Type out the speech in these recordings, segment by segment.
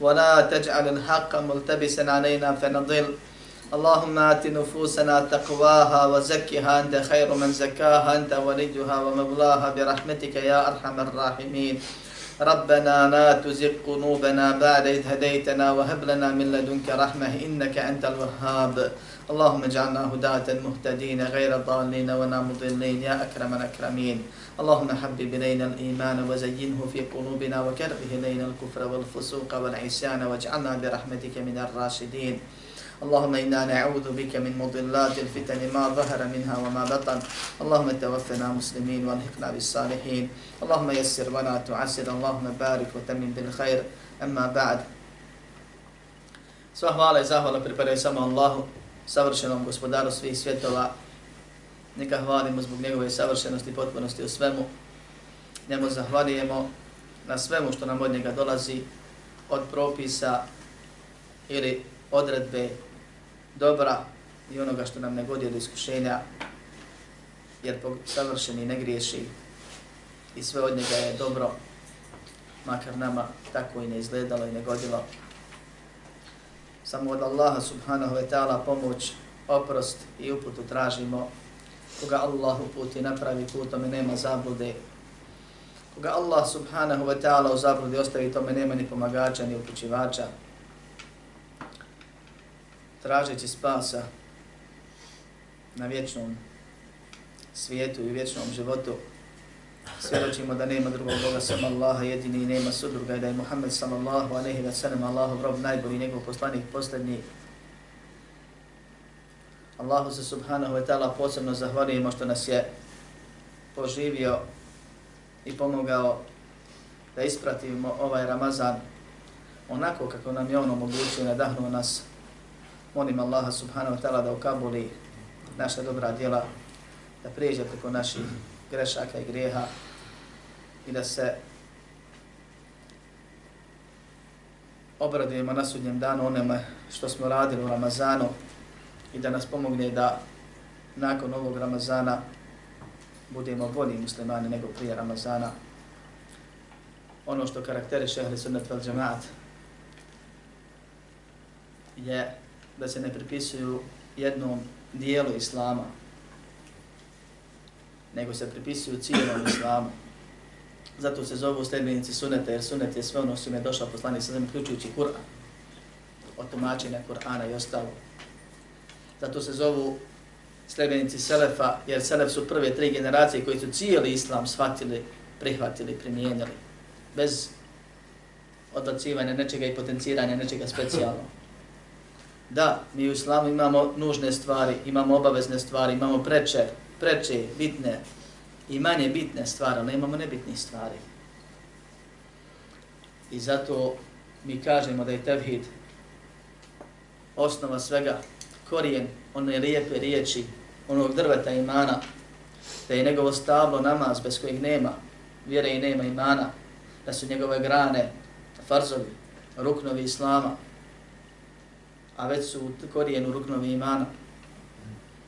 ولا تجعل الحق ملتبسا علينا فنضل. اللهم آت نفوسنا تقواها وزكها أنت خير من زكاها أنت وليها ومولاها برحمتك يا أرحم الراحمين. ربنا لا تزغ قلوبنا بعد إذ هديتنا وهب لنا من لدنك رحمة إنك أنت الوهاب. اللهم اجعلنا هداة مهتدين غير ضالين ولا مضلين يا أكرم الأكرمين. اللهم حبب إلينا الإيمان وزينه في قلوبنا وكره إلينا الكفر والفسوق والعصيان واجعلنا برحمتك من الراشدين اللهم إنا نعوذ بك من مضلات الفتن ما ظهر منها وما بطن اللهم توفنا مسلمين والحقنا بالصالحين اللهم يسر ولا تعسر اللهم بارك وتمن بالخير أما بعد Sva hvala i zahvala pripadaju samo Allahu, savršenom gospodaru svih svjetova. Neka hvalimo zbog njegove savršenosti i potpunosti u svemu. Njemu zahvalijemo na svemu što nam od njega dolazi, od propisa ili odredbe dobra i onoga što nam ne godi od iskušenja, jer savršeni ne griješi i sve od njega je dobro, makar nama tako i ne izgledalo i ne godilo. Samo od Allaha subhanahu wa ta'ala pomoć, oprost i uputu tražimo. Koga Allah uputi napravi put, tome nema zablude. Koga Allah subhanahu wa ta'ala u zabludi ostavi tome nema ni pomagača ni upućivača tražeći spasa na vječnom svijetu i vječnom životu, svjedočimo da nema drugog Boga sam Allaha jedini i nema sudruga i da je Muhammed sallallahu aleyhi wa sallam Allahu rob najbolji njegov poslanik posljednji. Allahu se subhanahu wa ta'ala posebno zahvaljujemo što nas je poživio i pomogao da ispratimo ovaj Ramazan onako kako nam je on omogućio i nadahnuo nas. Molim Allaha subhanahu wa ta'ala da ukabuli naša dobra djela, da prijeđe preko naših grešaka i grijeha i da se obradujemo na sudnjem danu onome što smo radili u Ramazanu i da nas pomogne da nakon ovog Ramazana budemo bolji muslimani nego prije Ramazana. Ono što karakteriše Ahli Sunnet vel Jamaat je da se ne pripisuju jednom dijelu islama, nego se pripisuju cijelom islamu. Zato se zovu sljedbenici suneta, jer sunet je sve ono što je došao poslanik sa zemlje, ključujući Kur'an, od tumačenja Kur'ana i ostalo. Zato se zovu sljedbenici Selefa, jer Selef su prve tri generacije koji su cijeli islam shvatili, prihvatili, primijenili, bez odbacivanja nečega i potenciranja nečega specijalno. Da, mi u islamu imamo nužne stvari, imamo obavezne stvari, imamo preče, preče, bitne i manje bitne stvari, ali imamo nebitne stvari. I zato mi kažemo da je tevhid osnova svega, korijen one lijepe riječi, onog drveta imana, da je njegovo stablo namaz bez kojeg nema, vjere i nema imana, da su njegove grane, farzovi, ruknovi islama, a već su u korijenu ruknovi imana.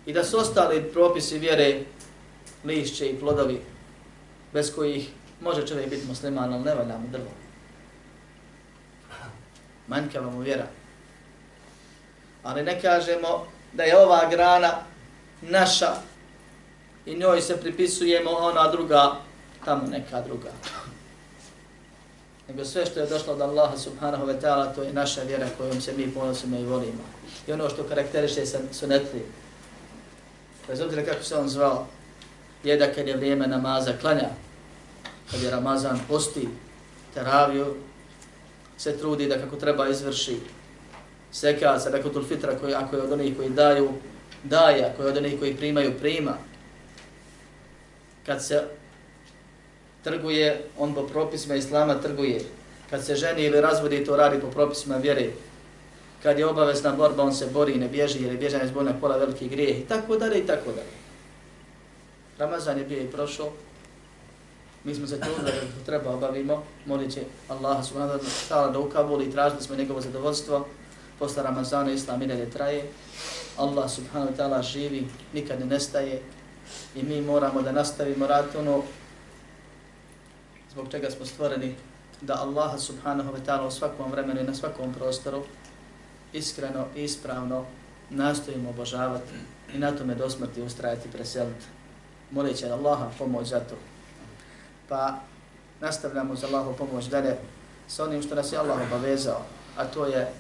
I da su ostali propisi vjere, lišće i plodovi, bez kojih može čovjek biti musliman, ali ne valja mu drvo. Manjkava mu vjera. Ali ne kažemo da je ova grana naša i njoj se pripisujemo ona druga, tamo neka druga nego sve što je došlo od Allaha subhanahu wa ta'ala, to je naša vjera kojom se mi ponosimo i volimo. I ono što karakteriše sunetli, bez obzira kako se on zvao, je da kad je vrijeme namaza klanja, kad je Ramazan posti, teraviju, se trudi da kako treba izvrši seka, sadakatul fitra, koji, ako je od onih koji daju, daje, ako je od onih koji primaju, prima. Kad se trguje, on po propisima Islama trguje. Kad se ženi ili razvodi, to radi po propisima vjere. kad je obavezna borba, on se bori i ne bježi, jer je bježanje zbog na pola veliki grijeh i tako dalje i tako dalje. Ramazan je bio i prošao, mi smo se trudili da treba obavimo, molit će Allah subhanahu wa ta'ala da ukabuli i tražili smo njegovo zadovoljstvo, posle Ramazana Islam i dalje traje, Allah subhanahu wa ta'ala živi, nikad ne nestaje i mi moramo da nastavimo rad ono zbog čega smo stvoreni da Allaha subhanahu wa ta'ala u svakom vremenu i na svakom prostoru iskreno i ispravno nastojimo obožavati i na tome do smrti ustrajati i preseliti. Molit će Allaha pomoć za to. Pa nastavljamo za Allahu pomoć dalje sa onim što nas je Allah obavezao, a to je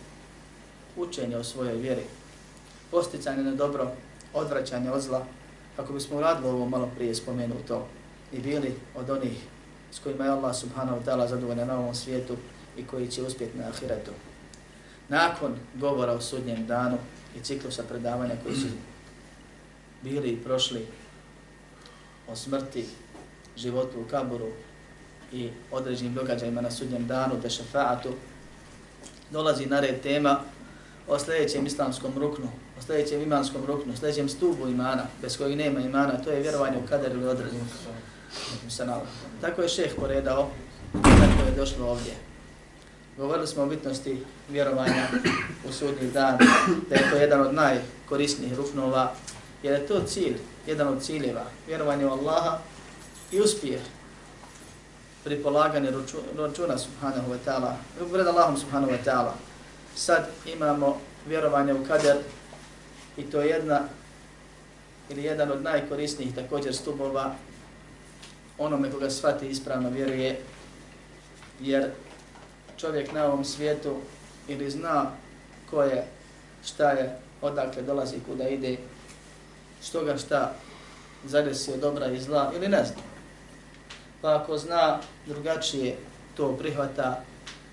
učenje o svojoj vjeri, posticanje na dobro, odvraćanje od zla, kako bismo uradili ovo malo prije spomenuto i bili od onih s kojima je Allah subhanahu wa ta'ala zadovoljan na ovom svijetu i koji će uspjeti na ahiretu. Nakon govora o sudnjem danu i ciklusa predavanja koji su bili i prošli o smrti, životu u kaburu i određenim događajima na sudnjem danu, te šefaatu, dolazi na red tema o sljedećem islamskom ruknu, o sljedećem imanskom ruknu, o sljedećem stubu imana, bez kojeg nema imana, to je vjerovanje u kader ili odredu. Tako je šeh poredao, tako je došlo ovdje. Govorili smo o bitnosti vjerovanja u sudnji dan, da je to jedan od najkorisnijih ruknova, jer je to cilj, jedan od ciljeva, vjerovanje u Allaha i uspjeh pri polaganju računa subhanahu wa ta'ala, pred Allahom subhanahu wa ta'ala. Sad imamo vjerovanje u kader i to je jedna ili jedan od najkorisnijih također stubova onome koga shvati ispravno vjeruje, jer čovjek na ovom svijetu ili zna ko je, šta je, odakle dolazi, kuda ide, što ga šta zadesi dobra i zla ili ne zna. Pa ako zna drugačije to prihvata,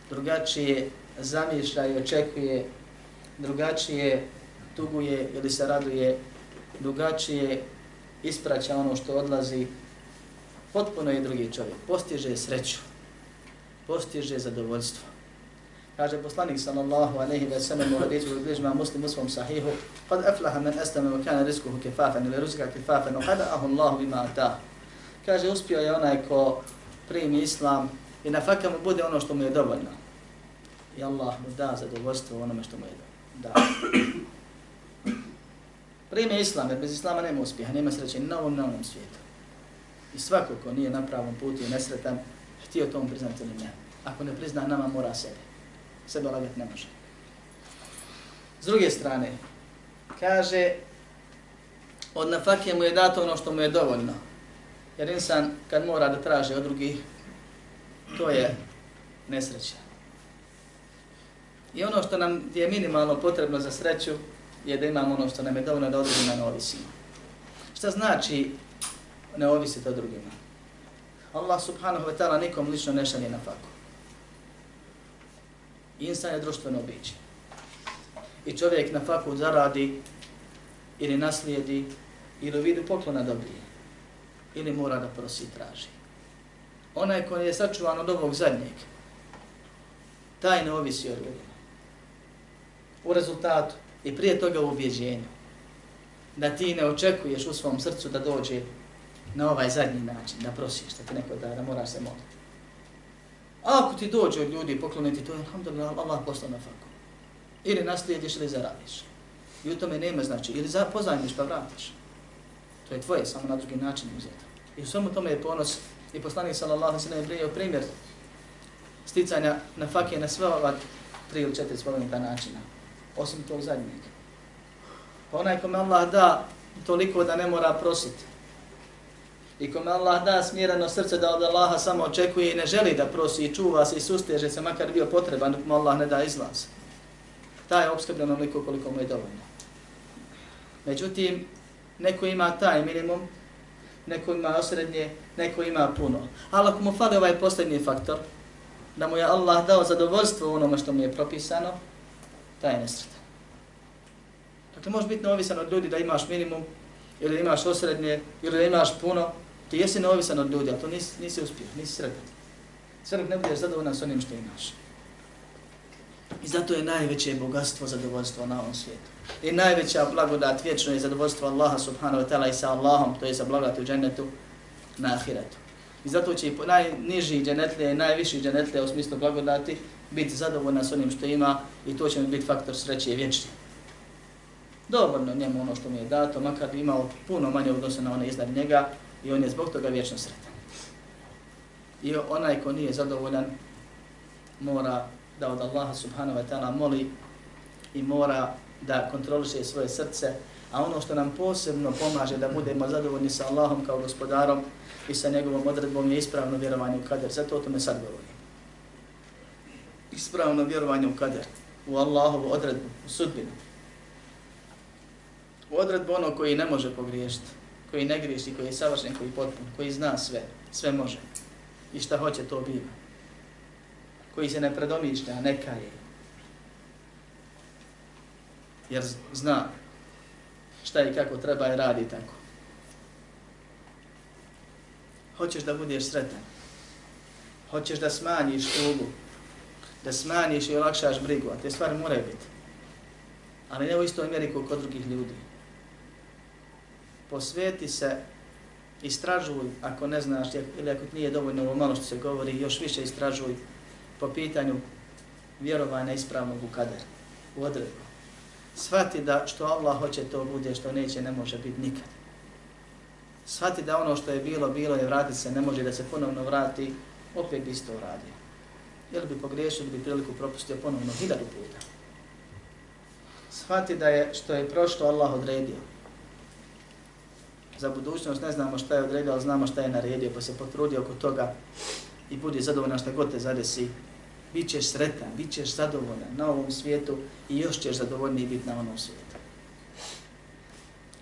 drugačije zamišlja i očekuje, drugačije tuguje ili se raduje, drugačije ispraća ono što odlazi, potpuno je drugi čovjek. Postiže sreću, postiže zadovoljstvo. Kaže poslanik sallallahu alejhi ve sellem u hadisu koji bližma muslim u svom sahihu, kad aflaha man aslama wa kana rizquhu kifafan ili rizqa kifafan, wa qada'ahu Allah bima ata. Kaže uspio je onaj ko primi islam i nafaka mu bude ono što mu je dovoljno. I Allah mu da zadovoljstvo onome što mu je da. Prime islam, jer bez islama nema uspjeha, nema sreće ni na ovom, na ovom svijetu. I svako ko nije na pravom putu i nesretan, htio tom priznati ili ne. Ako ne prizna, nama mora sebe. Sebe lagati ne može. S druge strane, kaže, od nafake mu je dato ono što mu je dovoljno. Jer insan kad mora da traži od drugih, to je nesreća. I ono što nam je minimalno potrebno za sreću, je da imamo ono što nam je dovoljno da od ne ovisimo. Šta znači ne ovisite o drugima. Allah subhanahu wa ta'ala nikom lično ne šalje na faku. Insan je društveno biće. I čovjek na faku zaradi ili naslijedi ili u vidu poklona dobije. Ili mora da prosi i traži. Onaj koji je sačuvan od ovog zadnjeg, taj ne ovisi o drugima. U rezultatu i prije toga u ubjeđenju da ti ne očekuješ u svom srcu da dođe na ovaj zadnji način, da prosiš, da ti neko da, da moraš se moliti. A ako ti dođe od ljudi pokloniti, to je alhamdulillah, Allah poslao na faku. Ili naslijediš ili zaradiš. I u tome nema znači, ili za, pozajmiš pa vratiš. To je tvoje, samo na drugi način uzeto. I u svemu tome je ponos i poslanik sallallahu alaihi sallam je prijeo primjer sticanja na fakije na sve ova tri ili četiri spomenuta načina. Osim tog zadnjeg. Pa onaj kome Allah da toliko da ne mora prositi, I kome Allah da smjereno srce da od Allaha samo očekuje i ne želi da prosi i čuva se i susteže se makar bio potreban dok mu Allah ne da izlaz. Taj je obskrbljen onoliko koliko mu je dovoljno. Međutim, neko ima taj minimum, neko ima osrednje, neko ima puno. Ali ako mu fali ovaj posljednji faktor, da mu je Allah dao zadovoljstvo onome što mu je propisano, taj je nesretan. Dakle, može biti neovisan od ljudi da imaš minimum, ili imaš osrednje, ili da imaš puno, Ti jesi neovisan od ljudi, a to nisi, nisi uspio, nisi sretan. Sve ne budeš zadovoljan s onim što imaš. I zato je najveće bogatstvo zadovoljstvo na ovom svijetu. I najveća blagodat vječno je zadovoljstvo Allaha subhanahu wa ta'ala i sa Allahom, to je sa blagodati u džennetu na ahiretu. I zato će i najniži džennetlije i najviši džennetlije u smislu blagodati biti zadovoljna s onim što ima i to će mi biti faktor sreće i vječni. Dovoljno njemu ono što mi je dato, makar bi imao puno manje odnosa na one iznad njega i on je zbog toga vječno sretan. I onaj ko nije zadovoljan mora da od Allaha subhanahu wa ta'ala moli i mora da kontroliše svoje srce, a ono što nam posebno pomaže da budemo zadovoljni sa Allahom kao gospodarom i sa njegovom odredbom je ispravno vjerovanje u kader. Zato o tome sad govorim. Ispravno vjerovanje u kader, u Allahovu odredbu, u sudbinu. U odredbu ono koji ne može pogriješiti, koji ne griješi, koji je savršen, koji je potpun, koji zna sve, sve može. I šta hoće, to biva koji se ne predomišlja, neka je. Jer zna šta i kako treba i radi tako. Hoćeš da budeš sretan. Hoćeš da smanjiš tugu. Da smanjiš i olakšaš brigu. A te stvari moraju biti. Ali ne u istoj mjeri kod drugih ljudi. Posveti se istražuj ako ne znaš ili ako nije dovoljno ovo malo što se govori, još više istražuj po pitanju vjerovanja ispravnog u kader, u odredbu. Svati da što Allah hoće to bude, što neće, ne može biti nikad. Svati da ono što je bilo, bilo je vrati se, ne može da se ponovno vrati, opet bi isto uradio. Ili bi pogriješio, ili bi priliku propustio ponovno hiljadu puta. Shvati da je što je prošlo Allah odredio. Za budućnost ne znamo šta je odredio, ali znamo šta je naredio, pa se potrudi oko toga i budi zadovoljan šta god te zadesi, Bićeš sretan, bićeš zadovoljan na ovom svijetu i još ćeš zadovoljniji biti na onom svijetu.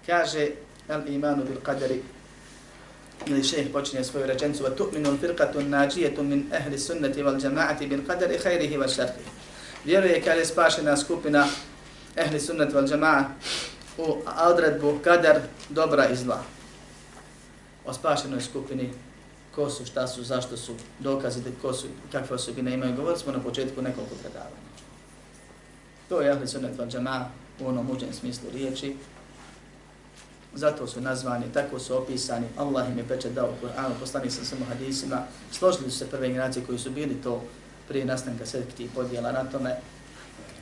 Kaže al imanu bil qadari ili šeheh počinje svoju rečenicu wa tu'minu firqatu nađijetu min ehli sunnati wal džamaati bil qadari khairihi wa sharrihi. Vjeruje kada je spašena skupina ehli sunnati wal džamaat u odredbu kadar dobra i zla. O spašenoj skupini ko su, šta su, zašto su, dokazi da ko su, kakve osobine imaju. Govorili smo na početku nekoliko predavanja. To je ahli sunnet val džama u onom uđen smislu riječi. Zato su nazvani, tako su opisani. Allah im je pečat dao u Kur'anu, poslani sam samo hadisima. Složili su se prve generacije koji su bili to prije nastanka sekti podijela na tome.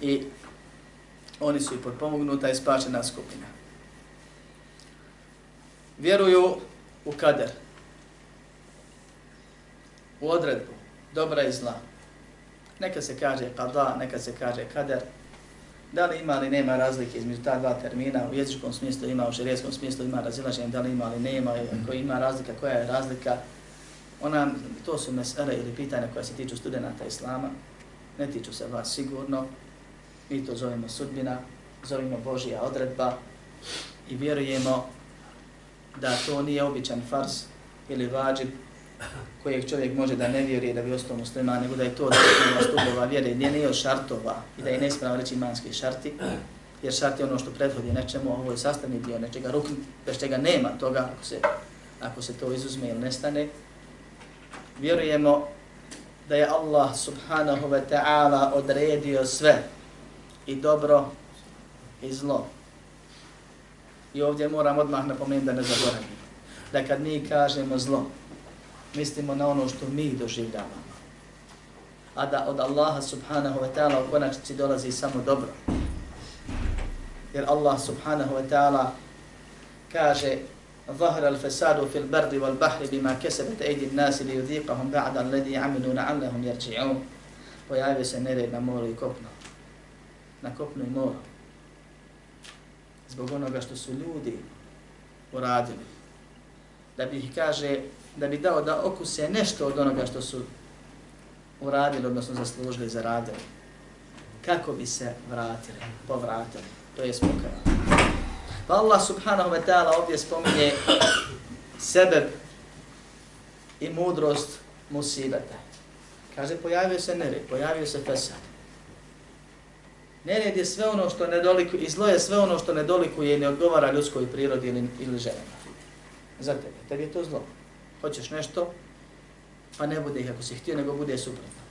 I oni su i potpomognuta i spašena skupina. Vjeruju u kader, u odredbu dobra i zla. Neka se kaže kada, neka se kaže kader. Da li ima ili nema razlike između ta dva termina, u jezičkom smislu ima, u širijeskom smislu ima razilaženje, da li ima ili nema, ako ima razlika, koja je razlika. Ona, to su mesele ili pitanja koja se tiču studenta Islama, ne tiču se vas sigurno, mi to zovemo sudbina, zovemo Božija odredba i vjerujemo da to nije običan fars ili vađib kojeg čovjek može da ne vjeruje da bi ostao musliman, nego da je to da stupova vjere, nije nije od šartova i da je nespravno reći imanski šarti, jer šart je ono što prethodi nečemu, ovo je sastavni dio nečega, ruk, bez čega nema toga ako se, ako se to izuzme ili nestane. Vjerujemo da je Allah subhanahu wa ta'ala odredio sve i dobro i zlo. I ovdje moram odmah napomenuti da ne zaboravim. Da kad mi kažemo zlo, mislimo na ono što mi doživljavamo. A da od Allaha subhanahu wa ta'ala u konačnici dolazi samo dobro. Jer Allah subhanahu wa ta'ala kaže ظهر الفساد في البر والبحر بما كسبت أيدي الناس ليذيقهم بعد الذي عملوا لعلهم يرجعون pojavio se nered na moru i kopno. Na kopno i moru. Zbog onoga što su ljudi uradili. Da bi ih, kaže, da bi dao da okuse nešto od onoga što su uradili, odnosno zaslužili, zaradili. Kako bi se vratili, povratili, to je spokojno. Pa Allah subhanahu wa ta'ala ovdje spominje sebe i mudrost musibeta. Kaže, pojavio se nered, pojavio se fesad. Nered je sve ono što nedoliku, i zlo je sve ono što nedolikuje i ne odgovara ljudskoj prirodi ili, ili ženama. Za tebe, tebi je to zlo hoćeš nešto, pa ne bude ih ako si htio, nego bude suprotno.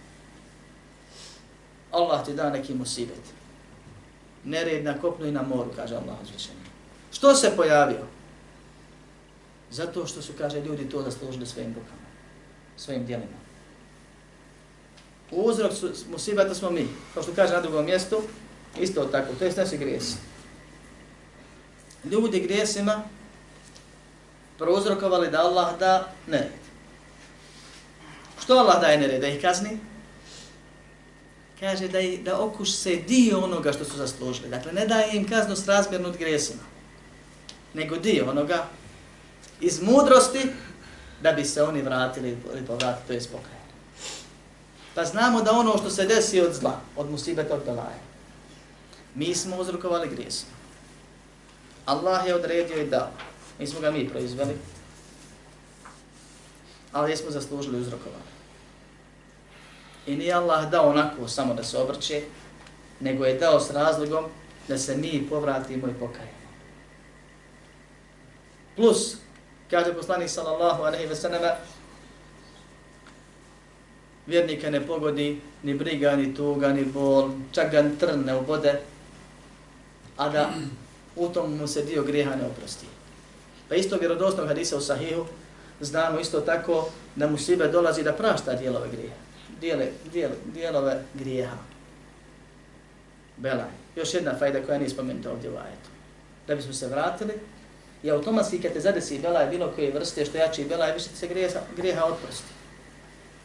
Allah ti da neki musibet. Nered na kopnu i na moru, kaže Allah uzvišeni. Što se pojavio? Zato što su, kaže, ljudi to zaslužili svojim rukama, svojim dijelima. Uzrok su, musibeta smo mi, kao što kaže na drugom mjestu, isto tako, to je naši grijesi. Ljudi grijesima prouzrokovali da Allah da nered. Što Allah daje nered? Da ih kazni? Kaže da, da okuš se dio onoga što su zaslužili. Dakle, ne daje im kaznu s razmjernu od gresima, nego dio onoga iz mudrosti da bi se oni vratili ili povratili, to je spokaj. Pa znamo da ono što se desi od zla, od musibeta, od belaja, mi smo uzrokovali grijesima. Allah je odredio i dao. Nismo ga mi proizveli, ali smo zaslužili uzrokovanje. I nije Allah dao onako samo da se obrće, nego je dao s razlogom da se mi povratimo i pokajemo. Plus, kaže poslanik sallallahu alaihi ve sallam, vjernika ne pogodi ni briga, ni tuga, ni bol, čak ga trn ne ubode, a da u tom mu se dio grijeha ne oprosti. Pa isto vjerodosnog hadisa u sahihu, znamo isto tako da mu sibe dolazi da prašta dijelove grijeha. Dijele, dijele, dijelove grijeha. Belaj. Još jedna fajda koja nije spomenuta ovdje u ajetu. Da bismo se vratili, i automatski kad te zadesi belaj bilo koje vrste, što jači belaj, više se grijeha, grijeha otprosti.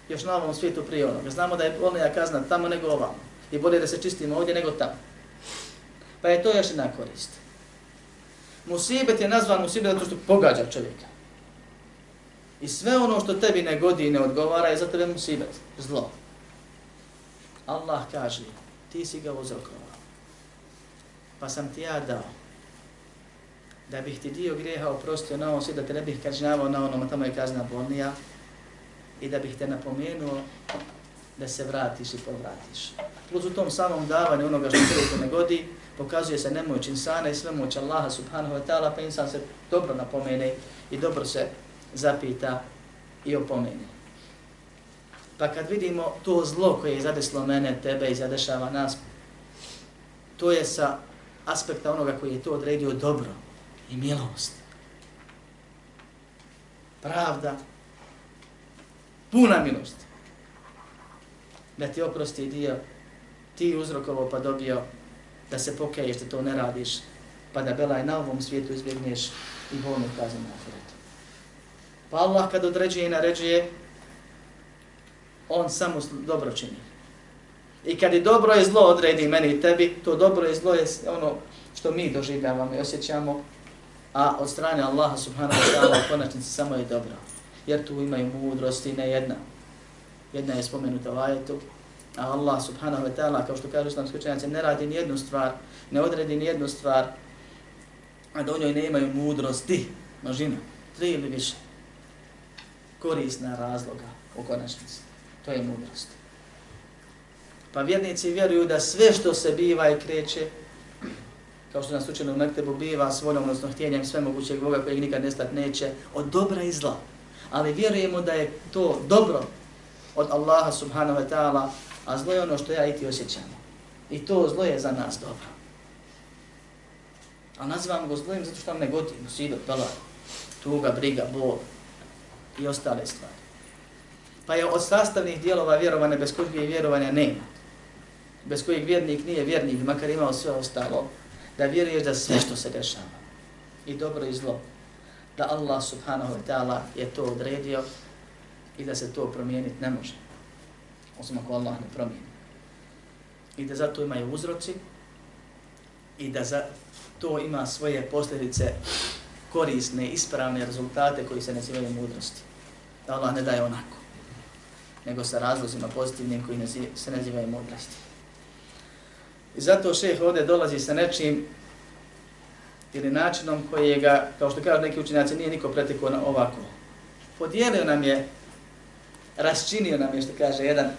Još na ovom svijetu prije onoga. Znamo da je bolnija kazna tamo nego ovamo. I bolje da se čistimo ovdje nego tamo. Pa je to još jedna korist. Musibet je nazvan musibet zato što pogađa čovjeka. I sve ono što tebi ne godi i ne odgovara je za tebe musibet, zlo. Allah kaže, ti si ga uzrokovao. Pa sam ti ja dao. Da bih ti dio grijeha oprostio na ovom svijetu, da te ne bih kažnjavao na onom, tamo je kazna bolnija. I da bih te napomenuo da se vratiš i povratiš. Plus u tom samom davanju onoga što čovjeku ne godi, pokazuje se nemoć insana i svemoć Allaha subhanahu wa ta'ala, pa insan se dobro napomene i dobro se zapita i opomene. Pa kad vidimo to zlo koje je zadeslo mene, tebe i zadešava nas, to je sa aspekta onoga koji je to odredio dobro i milost. Pravda, puna milost. Da ti oprosti dio, ti uzrokovo pa dobio da se pokaješ da to ne radiš, pa da belaj na ovom svijetu izbjegneš i bolnu kaznu na ahiretu. Pa Allah kad određuje i naređuje, on samo dobro čini. I kad je dobro i zlo odredi meni i tebi, to dobro i zlo je ono što mi doživljavamo i osjećamo, a od strane Allaha subhanahu wa ta'ala u konačnici samo je dobro. Jer tu imaju mudrosti, ne jedna. Jedna je spomenuta u ajetu, A Allah subhanahu wa ta'ala, kao što kažu islamski učenjaci, ne radi ni jednu stvar, ne odredi ni jednu stvar, a da u njoj ne imaju mudrosti, množina, tri ili više, korisna razloga u konačnici. To je mudrost. Pa vjernici vjeruju da sve što se biva i kreće, kao što nas učeno u Mektebu biva s voljom, odnosno htjenjem sve mogućeg Boga kojeg nikad nestat neće, od dobra i zla. Ali vjerujemo da je to dobro od Allaha subhanahu wa ta'ala a zlo je ono što ja i ti osjećam. I to zlo je za nas dobro. A nazivamo ga zlojim zato što nam ne godi, musido, bala, tuga, briga, bol i ostale stvari. Pa je od sastavnih dijelova vjerovane bez kojeg je vjerovanja nema. Bez kojih vjernik nije vjernik, makar imao sve ostalo, da vjeruješ da sve što se dešava, i dobro i zlo, da Allah subhanahu wa ta'ala je to odredio i da se to promijeniti ne može osim ako Allah ne promijeni. I da zato imaju uzroci i da za to ima svoje posljedice korisne, ispravne rezultate koji se nazivaju mudrosti. Da Allah ne daje onako, nego sa razlozima pozitivnim koji se nazivaju mudrosti. I zato šeh ovdje dolazi sa nečim ili načinom koji ga, kao što kažu neki učenjaci, nije niko pretekao na ovako. Podijelio nam je, raščinio nam je, što kaže jedan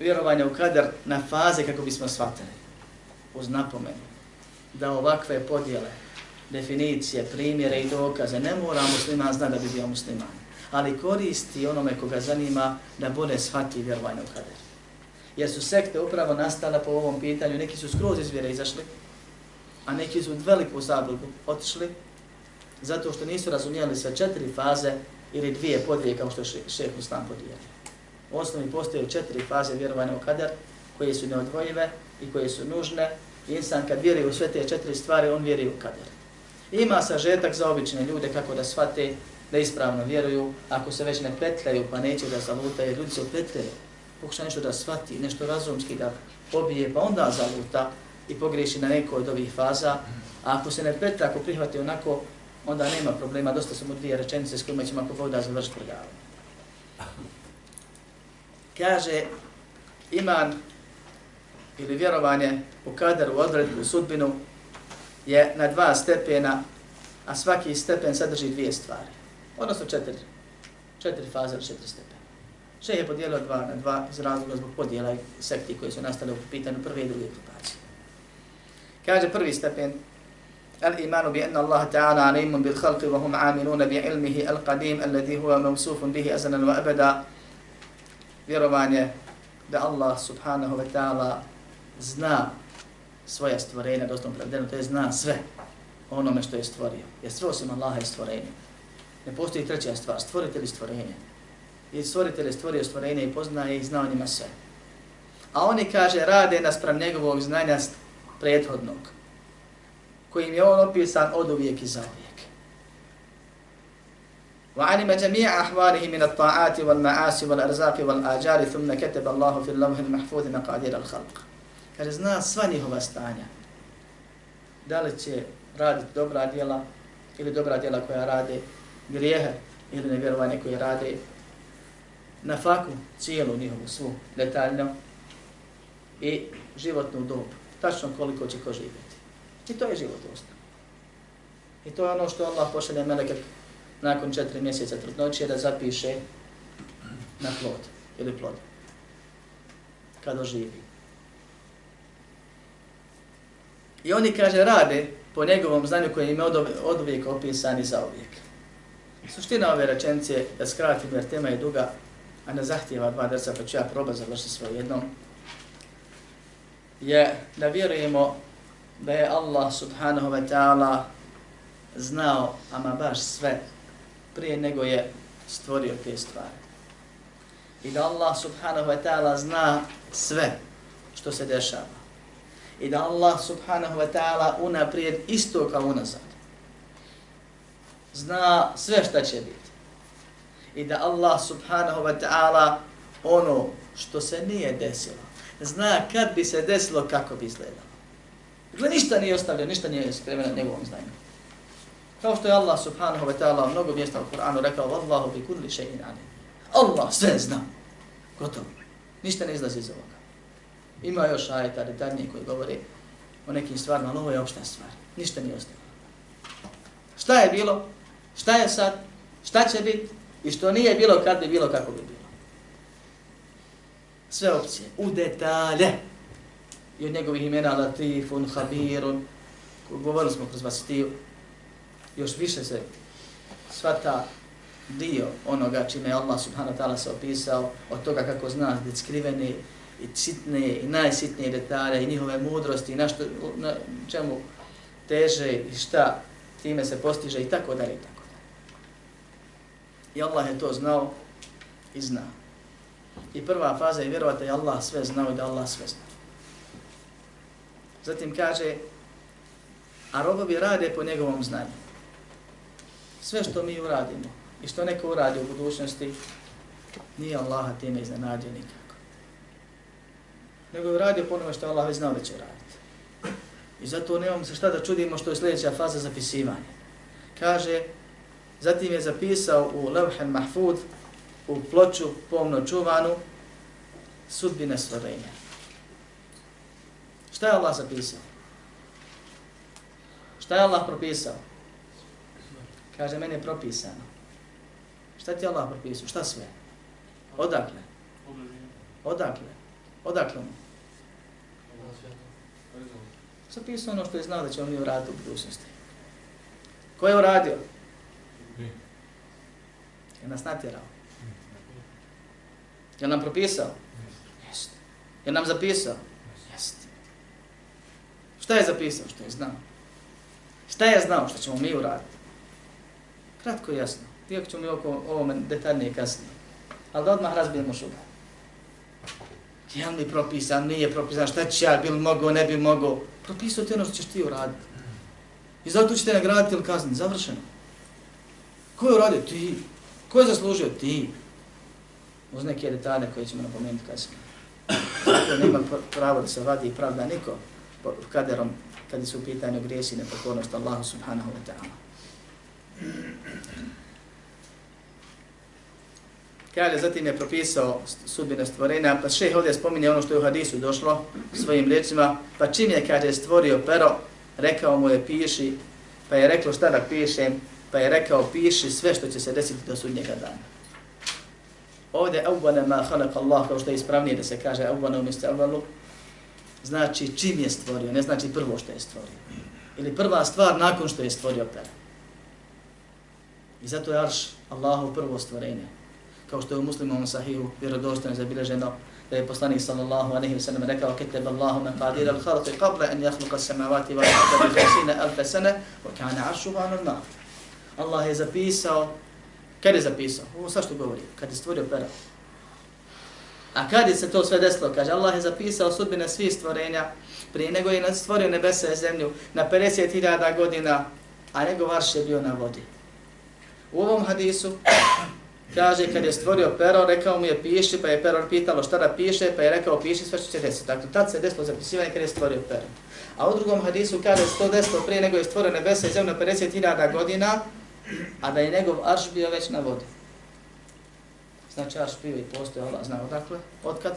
vjerovanje u kader na faze kako bismo shvatili. Uz napomenu da ovakve podjele, definicije, primjere i dokaze ne mora musliman zna da bi bio musliman. Ali koristi onome koga zanima da bude shvati vjerovanje u kader. Jer su sekte upravo nastale po ovom pitanju. Neki su skroz iz vjere izašli, a neki su veliku zabludu otišli, zato što nisu razumijeli sve četiri faze ili dvije podrije kao što je šeh Islam podijelio. U osnovi postoje četiri faze vjerovanja u kader, koje su neodvojive i koje su nužne. Insan kad vjeruje u sve te četiri stvari, on vjeruje u kader. Ima sažetak za obične ljude kako da shvate da ispravno vjeruju, ako se već ne petljaju pa neće da zalutaju, ljudi se petljaju, pokuša nešto da shvati, nešto razumski da pobije, pa onda zaluta i pogriješi na nekoj od ovih faza. A ako se ne petlja, ako prihvati onako, onda nema problema, dosta su mu dvije rečenice s kojima ćemo ako voda završiti predavanje. Kaže, iman ili vjerovanje u kader, u odredbu, u sudbinu je na dva stepena, a svaki stepen sadrži dvije stvari. Odnosno četiri. Četiri faze, četiri stepena. Še je podijelio dva na dva iz razloga zbog podijela sekti koji su nastale u pitanju prve i druge grupacije. Kaže prvi stepen, الإيمان بأن الله تعالى عليم بالخلق وهم عاملون بعلمه القديم الذي هو موصوف به أزلا وأبدا vjerovanje da Allah subhanahu wa ta'ala zna svoja stvorenja, doslovno pravdeno, to je zna sve onome što je stvorio. Jer sve osim Allaha je stvorenje. Ne postoji treća stvar, stvoritelj i stvorenje. I stvoritelj je stvorio stvorenje i poznaje i zna o njima sve. A oni, kaže, rade naspram njegovog znanja prethodnog, kojim je on opisan od uvijek i za uvijek. وعلم جميع أحواله من الطاعات والمعاصي والأرزاق والآجار ثم كتب الله في اللوح المحفوظ مقادير الخلق. Kaže, zna sva njihova stanja. Da li će raditi dobra djela ili dobra djela koja rade, grijehe ili nevjerovanje koje rade, na faku cijelu njihovu svu detaljno i životnu dobu. Tačno koliko će ko živjeti. I to je život ostao. I to je ono što Allah pošalje meleke nakon četiri mjeseca trudnoće da zapiše na plod ili plod. Kada živi. I oni, kaže, rade po njegovom znanju koje im je od, od uvijek opisan i za uvijek. Suština ove rečenice, da skratim jer tema je duga, a ne zahtjeva dva drca, pa ću ja proba završiti svoj jednom, je da vjerujemo da je Allah subhanahu wa ta'ala znao ama baš sve prije nego je stvorio te stvari. I da Allah subhanahu wa ta'ala zna sve što se dešava. I da Allah subhanahu wa ta'ala unaprijed isto kao unazad. Zna sve šta će biti. I da Allah subhanahu wa ta'ala ono što se nije desilo, zna kad bi se desilo, kako bi izgledalo. Dakle, ništa nije ostavljeno, ništa nije skriveno njegovom znanju. Kao što je Allah subhanahu wa ta'ala mnogo mjesta u Kur'anu rekao Wallahu bi kulli shay'in alim. Allah sve zna. Gotovo. Ništa ne izlazi iz ovoga. Ima još ajeta detaljnije koji govori o nekim stvarima, ali ovo je opšta stvar. Ništa nije ostalo. Šta je bilo? Šta je sad? Šta će biti? I što nije bilo, kad bi bilo, kako bi bilo. Sve opcije. U detalje. I od njegovih imena Latifun, Habirun. Govorili smo kroz vasitiju još više se svata dio onoga čime je Allah subhanahu wa ta'ala se opisao, od toga kako zna da skrivene i sitne i najsitnije detalje i njihove mudrosti i na, što, na čemu teže i šta time se postiže i tako dalje i tako dalje. I Allah je to znao i zna. I prva faza je vjerovati da je Allah sve znao i da Allah sve zna. Zatim kaže, a robovi rade po njegovom znanju sve što mi uradimo i što neko uradi u budućnosti, nije Allaha time iznenadio nikako. Nego je uradio po onome što Allah već znao da će raditi. I zato nemamo se šta da čudimo što je sljedeća faza zapisivanja. Kaže, zatim je zapisao u Levhen Mahfud, u ploču pomno čuvanu, sudbine stvorenja. Šta je Allah zapisao? Šta je Allah propisao? Kaže, meni je propisano. Šta ti Allah propisao? Šta sve? Odakle? Odakle? Odakle mu? Zapisao ono što je znao da ćemo mi uraditi u budućnosti. Ko je uradio? Je nas natjerao? Je nam propisao? Jeste. Je nam zapisao? Šta je zapisao? Što je znao? Šta je znao što ćemo mi uraditi? Kratko i jasno. Iako ćemo mi oko ovome detaljnije kasnije. Ali da odmah razbijemo šubu. Je mi propisan, nije propisan, šta će ja, bil mogo, ne bi mogo. Propisao ti ono što ćeš ti uraditi. I zato ćete nagraditi ili kazniti. Završeno. Ko je uradio? Ti. Ko je zaslužio? Ti. Uz neke detalje koje ćemo napomenuti kasnije. Zato nema pravo da se vadi i pravda niko kaderom kad su u pitanju grijesi i nepokornost Allahu subhanahu wa ta'ala. Kaže, zatim je propisao sudbine stvorenja, pa šeh ovdje spominje ono što je u hadisu došlo svojim riječima, pa čim je, kaže, stvorio pero, rekao mu je piši, pa je rekao šta da pišem, pa je rekao piši sve što će se desiti do sudnjega dana. Ovdje evvane ma halak Allah, kao što je ispravnije da se kaže evvane umiste evvalu, znači čim je stvorio, ne znači prvo što je stvorio. Ili prva stvar nakon što je stvorio pero. I zato je arš Allahu prvo stvorenje. Kao što je u muslimovom sahihu vjerodostojno zabilježeno da je poslanik sallallahu alejhi ve sellem rekao ketebe Allahu maqadir al-khalqi qabla an yakhluqa as-samawati wal arda bi 50000 sana wa kana 'arshuhu 'ala al-ma. Allah je zapisao kada je zapisao? Ovo sa što govori, kad je stvorio pera. A kad je se to sve desilo? Kaže, Allah je zapisao sudbine svih stvorenja prije nego je stvorio nebesa i zemlju na 50.000 godina, a njegov arš je bio na vodi. U ovom hadisu kaže kad je stvorio pero, rekao mu je piši, pa je pero pitalo šta da piše, pa je rekao piši sve što će desiti. Dakle, tad se desilo zapisivanje kad je stvorio pero. A u drugom hadisu kaže se to desilo prije nego je stvorio nebesa i zemlju 50.000 godina, a da je njegov arš bio već na vodi. Znači arš bio i postoje, Allah zna odakle, odkad.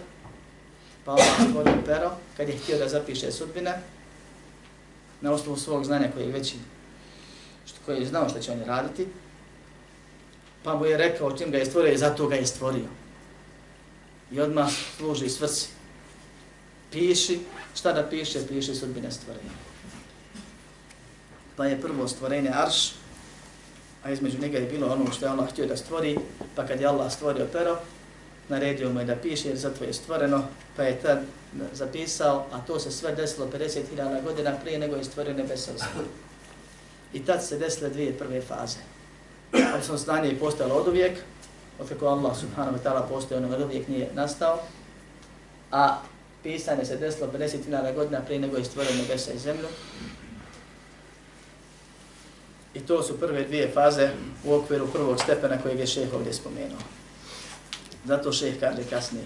Pa Allah stvorio pero, kad je htio da zapiše sudbine, na osnovu svog znanja koji je veći, što koji je znao što će oni raditi, pa mu je rekao čim ga je stvorio i zato ga je stvorio. I odmah služi svrsi. Piši, šta da piše, piši sudbine stvorenja. Pa je prvo stvorenje Arš, a između njega je bilo ono što je Allah htio da stvori, pa kad je Allah stvorio pero, naredio mu je da piše jer zato je stvoreno, pa je tad zapisao, a to se sve desilo 50.000 godina prije nego je stvorio nebesa I tad se desile dvije prve faze odnosno znanje je postojalo od uvijek, od kako Allah subhanahu wa ta'ala postoje, ono od uvijek nije nastao, a pisanje se desilo 50.000 godina prije nego je stvorio nebesa i zemlju. I to su prve dvije faze u okviru prvog stepena kojeg je šeh ovdje spomenuo. Zato šeh kaže kasnije,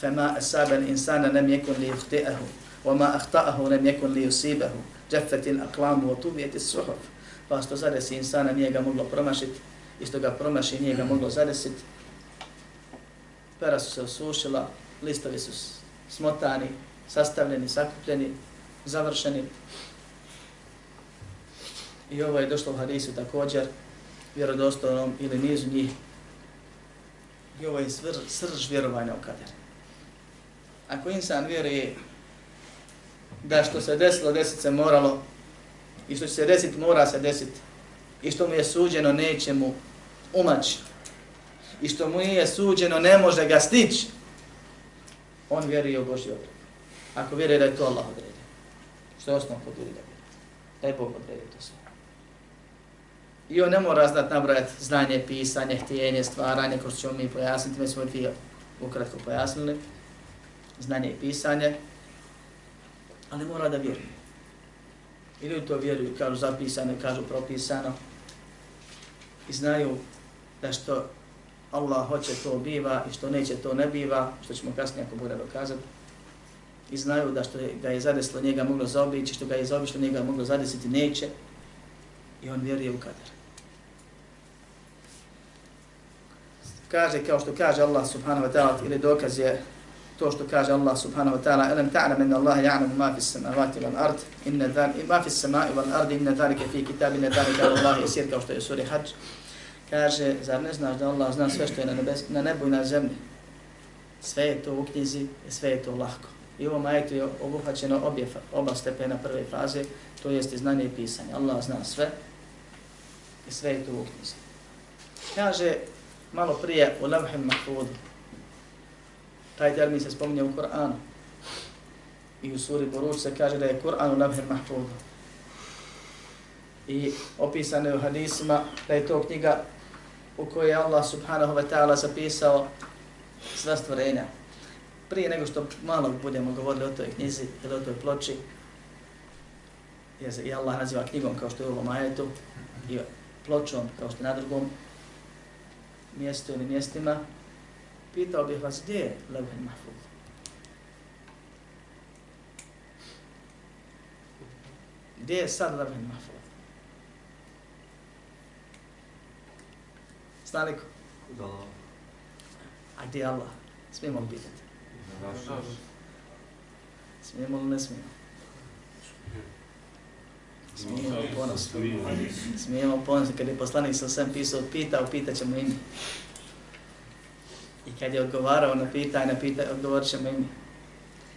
فَمَا أَسَابَ الْإِنسَانَ نَمْ يَكُنْ لِي يُخْتِئَهُ وَمَا أَخْتَأَهُ نَمْ يَكُنْ لِي يُسِيبَهُ جَفَّتِ الْأَقْلَامُ وَتُبِيَتِ السُّحُفُ pa što zadesi insana nije ga moglo promašiti, i što ga promaši nije ga moglo zadesiti. Pera su se osušila, listovi su smotani, sastavljeni, sakupljeni, završeni. I ovo je došlo u hadisu također, vjerodostojnom ili nizu njih. I ovo je svr, srž vjerovanja u kader. Ako insan vjeruje da što se desilo, desit se moralo, i što će se desiti, mora se desiti. I što mu je suđeno, neće mu umaći. I što mu je suđeno, ne može ga stići. On vjeruje u Božji odred. Ako vjeruje da je to Allah odredio. Što je osnovno kod ljudi da vjeruje. Da je Bog odredio to sve. I on ne mora znat nabrajat znanje, pisanje, htijenje, stvaranje, ko što ćemo mi pojasniti, mi smo dvije ukratko pojasnili. Znanje i pisanje. Ali mora da vjeruje. I ljudi to vjeruju, kažu zapisano, kažu propisano. I znaju da što Allah hoće to biva i što neće to ne biva, što ćemo kasnije ako bude dokazati. I znaju da što ga je zadeslo njega moglo zaobići, što ga je zaobišlo njega moglo zadesiti neće. I on vjeruje u kader. Kaže, kao što kaže Allah subhanahu wa ta'ala, ili dokaz je to što kaže Allah subhanahu wa ta'ala alam ta'lam inna Allah ya'lamu ma fi samawati wal ard inna dhalika ma fi samai wal ard inna dhalika fi kitabin dhalika Allah yasir kao što je sura Hadž kaže zar ne znaš da Allah zna sve što je na, nebes, na nebu i na zemlji? Sve je to u knjizi i sve je to lahko. I ovo majetu je obuhvaćeno obje, oba stepena prve faze to jest znanje i pisanje. Allah zna sve i sve je to u knjizi kaže malo prije u lavhim mahfudu taj termin se spominje u Koranu. I u suri Buruč se kaže da je Kur'an u Nabhir Mahfudu. I opisano je u hadisima da je to knjiga u kojoj je Allah subhanahu wa ta'ala zapisao sva stvorenja. Prije nego što malo budemo govorili o toj knjizi ili o toj ploči, jer se i Allah naziva knjigom kao što je u ovom ajetu i pločom kao što na drugom mjestu ili mjestima, pitao bih vas gdje je Levhen Mahfud? Gdje je sad Levhen Mahfud? Zna li ko? A gdje je Allah? Smijemo li pitati? Smijemo li ne smijemo? Smijemo ponosno. Smijemo ponosno. Kad je poslanik sa sam pisao, pitao, pitat ćemo imi. I kad je odgovarao na pitanje, na pitanje, odgovorit ćemo ime.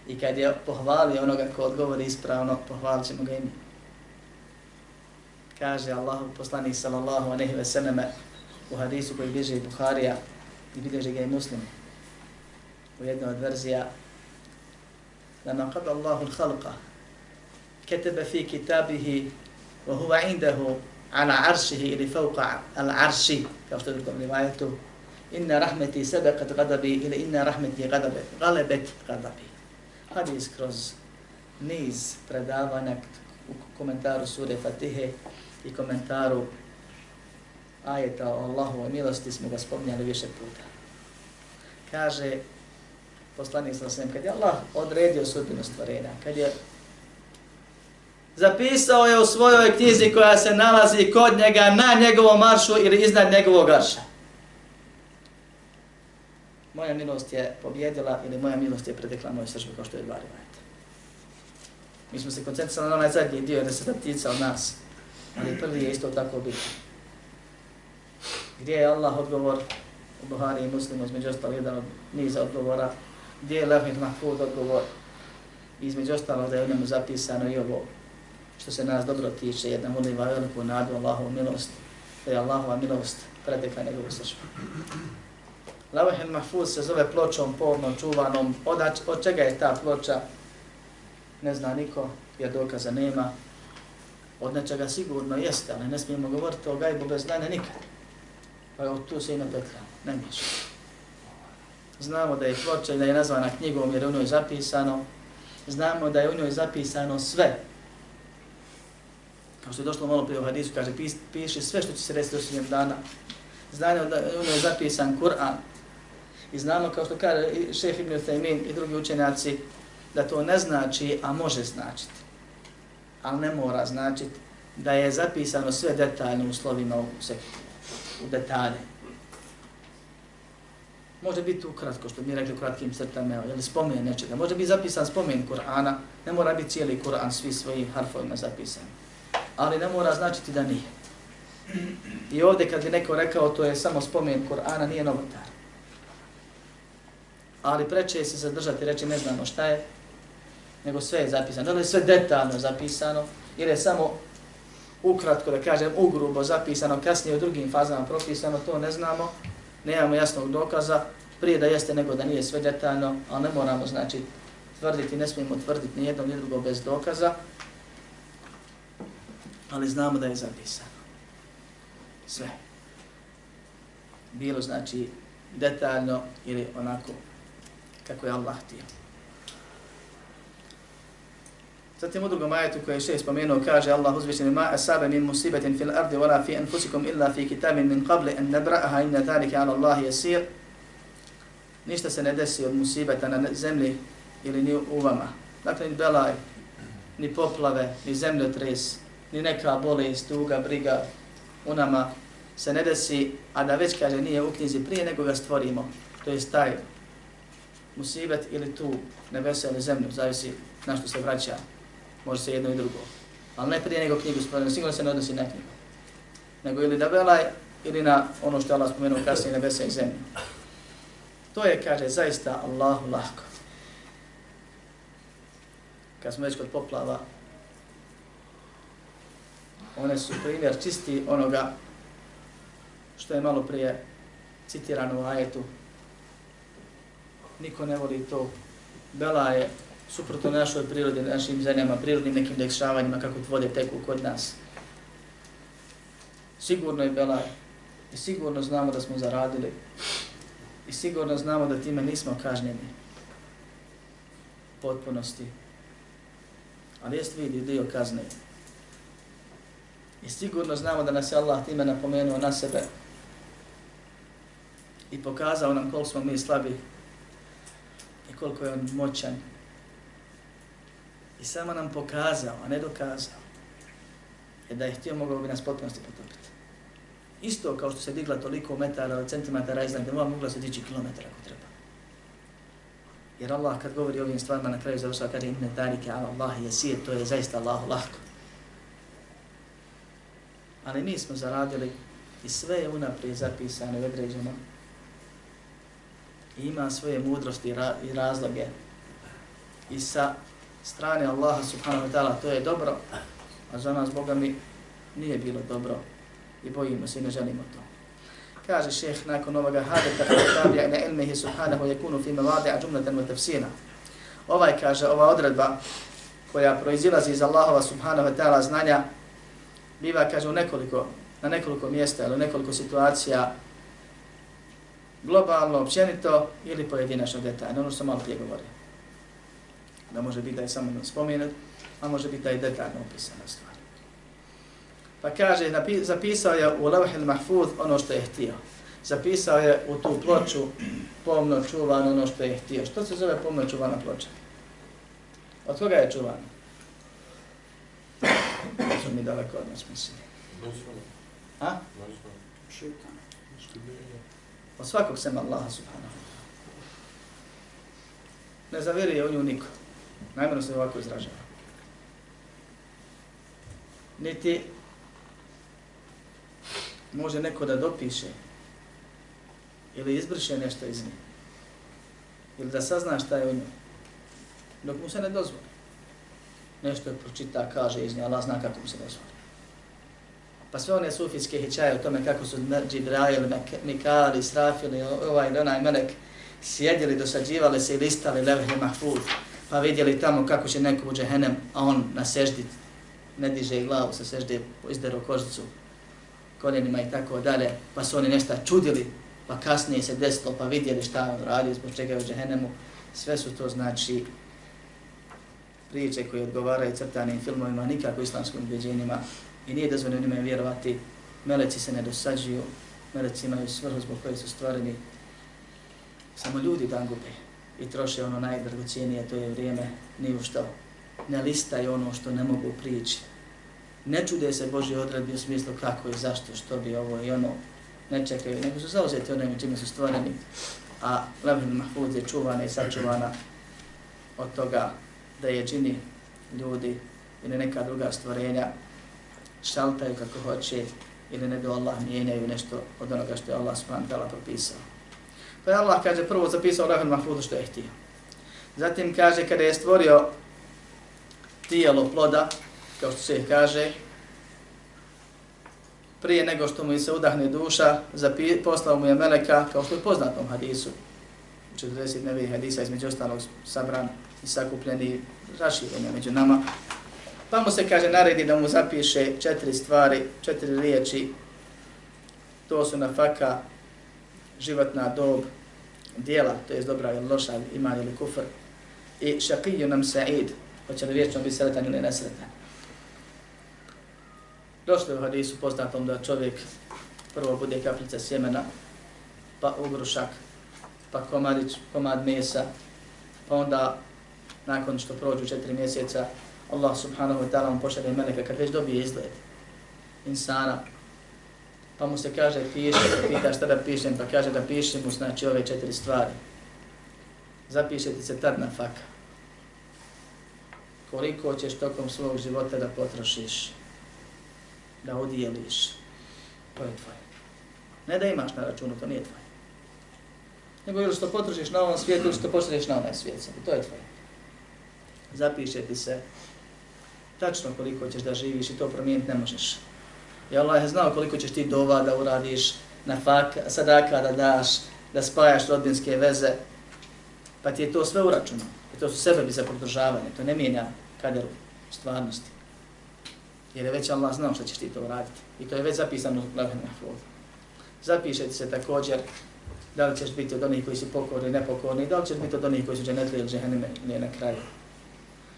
I kad je pohvalio onoga ko odgovori ispravno, pohvalit ćemo ga ime. Kaže Allah, poslanik sallallahu anehi ve seneme, u hadisu koji bliže i Buharija, i bliže ga i muslim. U jednoj od verzija, لما Allahu الله الخلق كتب في كتابه وهو عنده على عرشه ili فوق العرش kao što je u rivajetu inna rahmeti sabaqat ghadabi ili inna rahmeti ghadabi غلبت غضبي hadis kroz niz predavanja u komentaru sure Fatihe i komentaru ajeta o Allahovoj milosti smo ga spomnjali više puta. Kaže poslanik sa svem, kad je Allah odredio sudbinu stvorenja, kad je zapisao je u svojoj knjizi koja se nalazi kod njega na njegovom maršu ili iznad njegovog arša. Moja milost je pobjedila ili moja milost je predekla moju sržbu kao što je dva rivajta. Mi smo se koncentrisali na onaj zadnji dio da se da od nas, ali prvi je isto tako bitno. Gdje je Allah odgovor u Buhari i Muslimu, između ostalo jedan od niza odgovora, gdje je Lehmit Mahfud odgovor, između ostalo da je u njemu zapisano i ovo što se nas dobro tiče, jedna moliva veliku nadu Allahovu milost, da je Allahova milost pretekla njegovu srčbu. Levahil Mahfuz se zove pločom polnom, čuvanom. Od, od čega je ta ploča? Ne zna niko, jer dokaza nema. Od nečega sigurno jeste, ali ne smijemo govoriti o gajbu bez znanja nikad. Pa od tu se ime petlja, ne miješa. Znamo da je ploča i da je nazvana knjigom jer je u njoj zapisano. Znamo da je u njoj zapisano sve. Kao što je došlo malo prije u hadisu, kaže, piše sve što će se desiti do sudnjem dana. Znanje, da ono je zapisan Kur'an. I znamo, kao što kaže šef Ibn Taymin i drugi učenjaci, da to ne znači, a može značiti. Ali ne mora značiti da je zapisano sve detaljno u slovima u u detalje. Može biti ukratko, što mi rekli u kratkim crtama, ili spomen nečega. Može biti zapisan spomen Kur'ana, ne mora biti cijeli Kur'an svi svojim harfovima zapisan. Ali ne mora značiti da nije. I ovdje kad bi neko rekao to je samo spomen Kur'ana, nije novotar. Ali preče se zadržati, reći ne znamo šta je, nego sve je zapisano. Da li je sve detaljno zapisano, ili je samo ukratko da kažem ugrubo zapisano, kasnije u drugim fazama propisano, to ne znamo, nemamo jasnog dokaza, prije da jeste nego da nije sve detaljno, ali ne moramo znači tvrditi, ne smijemo tvrditi ni jedno ni drugo bez dokaza, ali znamo da je zapisano. Sve. Bilo znači detaljno ili onako kako je Allah htio. Zatim u drugom ajetu koji je šeht spomenuo kaže Allah uzvišeni ma asabe min musibetin fil ardi wala fi anfusikum illa fi kitabin min qabli an nabra'aha inna dhalika ala Allahi yasir. Ništa se ne desi od musibeta na zemlji ili ni u vama. Dakle, ni belaj, ni poplave, ni zemljotres, ni neka bolest, tuga, briga u nama se ne desi, a da već kaže nije u knjizi prije nego ga stvorimo. To je taj musibet ili tu nebesa ili zemlju, zavisi na što se vraća može se jedno i drugo. Ali ne prije nego knjigu spomenuo, sigurno se ne odnosi na knjigu. Nego ili da velaj, ili na ono što je Allah spomenuo kasnije nebesa i zemlju. To je, kaže, zaista Allahu lahko. Kad smo već kod poplava, one su primjer čisti onoga što je malo prije citirano u ajetu. Niko ne voli to. Bela je suprotno našoj prirodi, našim zemljama, prirodnim nekim dešavanjima kako vode teku kod nas. Sigurno je belaj i sigurno znamo da smo zaradili i sigurno znamo da time nismo kažnjeni potpunosti. Ali jest vidi dio kazne. I sigurno znamo da nas je Allah time napomenuo na sebe i pokazao nam koliko smo mi slabi i koliko je on moćan. I samo nam pokazao, a ne dokazao, je da je htio mogao bi nas potpunosti potopiti. Isto kao što se digla toliko metara, centimetara iznad, da mogla se dići kilometara ako treba. Jer Allah kad govori ovim stvarima na kraju završava kaže inne tarike ala Allah je sije, to je zaista Allahu lahko. Ali mi smo zaradili i sve je unaprijed zapisano i određeno. I ima svoje mudrosti i razloge. I sa strane Allaha subhanahu wa ta'ala to je dobro, a za nas Boga mi nije bilo dobro i bojimo se i ne želimo to. Kaže šeheh nakon ovoga hadeta tabi'a na ilmihi subhanahu yakunu fi mawadi'a jumlatan wa tafsira. Ovaj kaže ova odredba koja proizilazi iz Allahova subhanahu wa ta'ala znanja biva kaže u nekoliko na nekoliko mjesta ili nekoliko situacija globalno, općenito ili pojedinačno detaljno, ono što sam malo prije govorio. Da može biti da je samo spomenut, a može biti da je detaljno opisana stvar. Pa kaže, zapisao je u Levhil Mahfuz ono što je htio. Zapisao je u tu ploču pomno čuvano ono što je htio. Što se zove pomno čuvana ploča? Od koga je čuvana? Su mi daleko od nas mislili. A? Od svakog sema Allaha subhanahu. Ne zavjeruje u nju niko. Najmano se ovako izražava. Niti može neko da dopiše ili izbriše nešto iz nje. Ili da sazna šta je u njoj. Dok mu se ne dozvoli. Nešto je pročita, kaže iz nje, Allah zna kako mu se dozvoli. Pa sve one sufijske hićaje o tome kako su Džibrail, Mikali, Srafili, ovaj ili onaj melek sjedili, dosađivali se i listali levhe mahfuz, pa vidjeli tamo kako će neko u džehennem, a on na seždi ne diže glavu sa sežde, izdero kožicu, koljenima i tako dalje, pa su oni nešto čudili, pa kasnije se desilo, pa vidjeli šta on radi, zbog čega je u džehennemu. Sve su to znači priče koje odgovaraju crtanim filmovima, nikako islamskim ubjeđenjima i nije dozvoljeno njima vjerovati. Meleci se ne dosađuju, meleci imaju svrhu zbog koje su stvoreni. Samo ljudi dan gube i troše ono najdragocijenije, to je vrijeme, ni u što. Ne listaju ono što ne mogu prići ne čude se Boži odredbi u smislu kako i zašto, što bi ovo i ono, ne čekaju, nego su zauzeti onim čime su stvoreni, a Levin Mahfud je čuvana i sačuvana od toga da je džini ljudi ili neka druga stvorenja šaltaju kako hoće ili ne bi Allah mijenjaju nešto od onoga što je Allah subhanahu ta'ala propisao. Pa je Allah, kaže, prvo zapisao Rahman Mahfuzu što je htio. Zatim kaže, kada je stvorio tijelo ploda, kao što se kaže, prije nego što mu se udahne duša, poslao mu je Meleka, kao što je poznatom hadisu, 40 nevih hadisa između ostalog sabran i sakupljeni raširenja među nama. Pa mu se kaže naredi da mu zapiše četiri stvari, četiri riječi. To su na faka, životna dob, dijela, to je dobra ili loša, ima ili kufr. I šakiju nam sa'id, hoće li vječno biti sretan ili nesretan. Došli u hadisu poznatom da čovjek prvo bude kaplica sjemena, pa ugrušak, pa komadić, komad mesa, pa onda nakon što prođu četiri mjeseca, Allah subhanahu wa ta'ala mu pošalje meleka kad već dobije izgled insana, pa mu se kaže piše, pa pita šta da pišem, pa kaže da pišem mu znači ove četiri stvari. Zapiše ti se tad na faka. Koliko ćeš tokom svog života da potrošiš da udijeliš, to je tvoje. Ne da imaš na računu, to nije tvoje. Nego ili što potrošiš na ovom svijetu, ili što potrošiš na onaj svijet, to je tvoje. Zapiše ti se tačno koliko ćeš da živiš i to promijeniti ne možeš. I Allah je znao koliko ćeš ti dova da uradiš, na fak, sadaka da daš, da spajaš rodbinske veze, pa ti je to sve uračuno. I to su sebebi za podržavanje, to ne mijenja kaderu stvarnosti. Jer je već Allah znao što ćeš ti to uraditi. I to je već zapisano u Levhen Zapiše ti se također da li ćeš biti od onih koji su pokorni, nepokorni, da li ćeš biti od onih koji su dženetli ili džehenneme ili na kraju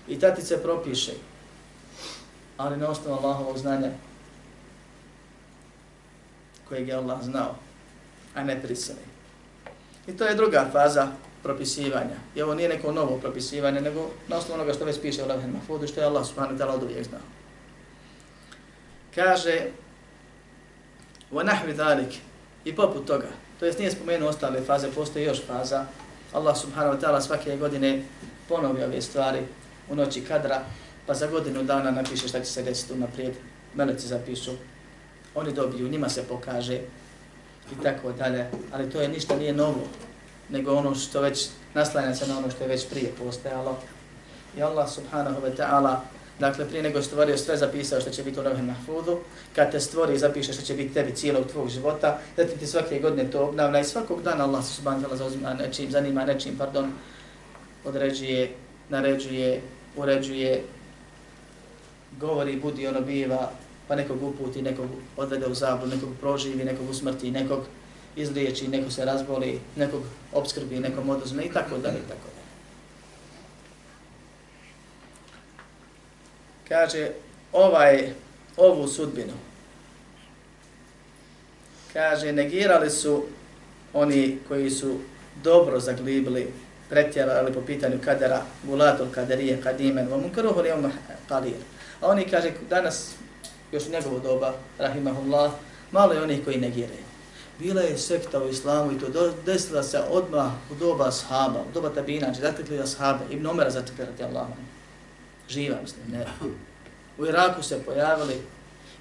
I tati se propiše, ali na osnovu Allahovog znanja kojeg je Allah znao, a ne prisili. I to je druga faza propisivanja. I ovo nije neko novo propisivanje, nego na osnovu onoga što već piše u Levhen Mahfudu, što je Allah subhanahu ta'ala od uvijek znao. Kaže, وَنَحْوِ ذَلِكِ I poput toga, to jest nije spomenuo ostale faze, postoji još faza. Allah subhanahu wa ta'ala svake godine ponovi ove stvari u noći kadra, pa za godinu dana napiše šta će se desiti unaprijed, meleci zapišu, oni dobiju, njima se pokaže i tako dalje, ali to je ništa nije novo, nego ono što već naslanja se na ono što je već prije postojalo. I Allah subhanahu wa ta'ala Dakle, prije nego stvorio sve zapisao što će biti u Ravhen Mahfudu, kad te stvori i zapiše što će biti tebi cijelog tvog života, zatim ti svake godine to obnavlja i svakog dana Allah se subhanahu zauzima nečim, zanima nečim, pardon, određuje, naređuje, uređuje, govori, budi, ono biva, pa nekog uputi, nekog odvede u zablu, nekog proživi, nekog usmrti, nekog izliječi, nekog se razboli, nekog obskrbi, nekom oduzme i tako dalje, i tako dalje. kaže ovaj ovu sudbinu kaže negirali su oni koji su dobro zaglibili pretjerali po pitanju kadera gulatul kaderije kadimen vam munkaruhu li umah qalir a oni kaže danas još u njegovo doba rahimahullah malo je onih koji negiraju bila je sekta u islamu i to desila se odmah u doba ashaba, u doba tabina, znači zatekli ashabe, Ibn Omera zatekli radi Allahom živa, mislim, ne. U Iraku se pojavili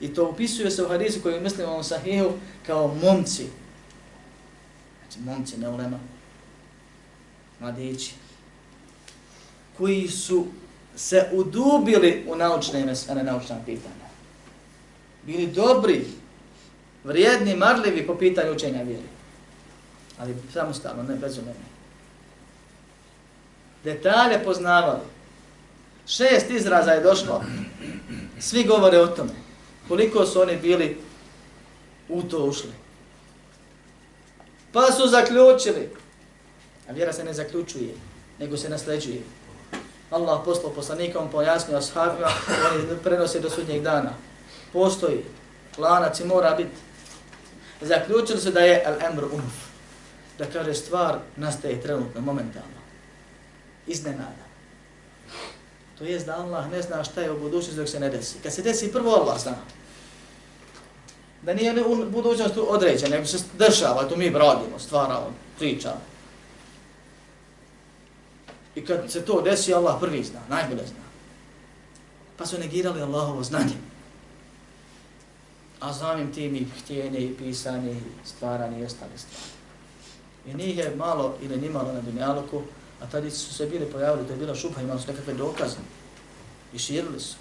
i to upisuje se u hadisu koji mislimo u sahihu kao momci. Znači, momci, ne ulema. Mladići. Koji su se udubili u naučne mesele, naučna pitanja. Bili dobri, vrijedni, marljivi po pitanju učenja vjeri. Ali samostalno, ne bezumeni. Detalje poznavali Šest izraza je došlo. Svi govore o tome. Koliko su oni bili u to ušli. Pa su zaključili. A vjera se ne zaključuje, nego se nasleđuje. Allah poslao poslanika, on pojasnio ashabima, oni prenose do sudnjeg dana. Postoji lanac i mora biti. Zaključili su da je al-emr umf. Da kaže stvar nastaje trenutno, momentalno. Iznenada. To je da Allah ne zna šta je u budućnosti dok se ne desi. Kad se desi prvo Allah zna. Da nije u budućnosti određen, nego se dešava, to mi radimo, stvaramo, pričamo. I kad se to desi, Allah prvi zna, najbolje zna. Pa su negirali Allahovo znanje. A samim tim i htjenje i pisanje i stvaranje i ostale stvari. I nije malo ili nimalo na dunjaluku, A tada su se bili pojavili, to je bila šupa, imali su nekakve dokaze. I širili su.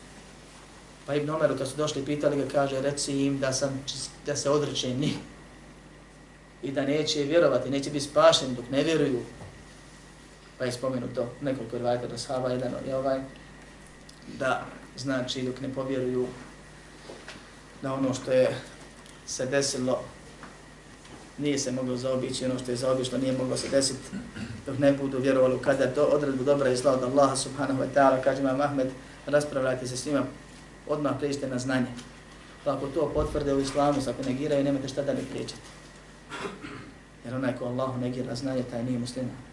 Pa Ibn Omeru kad su došli pitali ga, kaže, reci im da, sam, da se odreće njih. I da neće vjerovati, neće biti spašeni dok ne vjeruju. Pa je spomenuto nekoliko rivajta do Sahaba, jedan je ovaj, da znači dok ne povjeruju da ono što je se desilo nije se moglo zaobići ono što je zaobišlo, nije moglo se desiti dok ne budu vjerovali u kada do odredbu dobra i slava od Allaha subhanahu wa ta'ala, kaže imam Ahmed, raspravljajte se s njima, odmah priješte na znanje. Pa ako to potvrde u islamu, ako negiraju, nemate šta da ne priječete. Jer onaj ko Allahu negira znanje, taj nije musliman.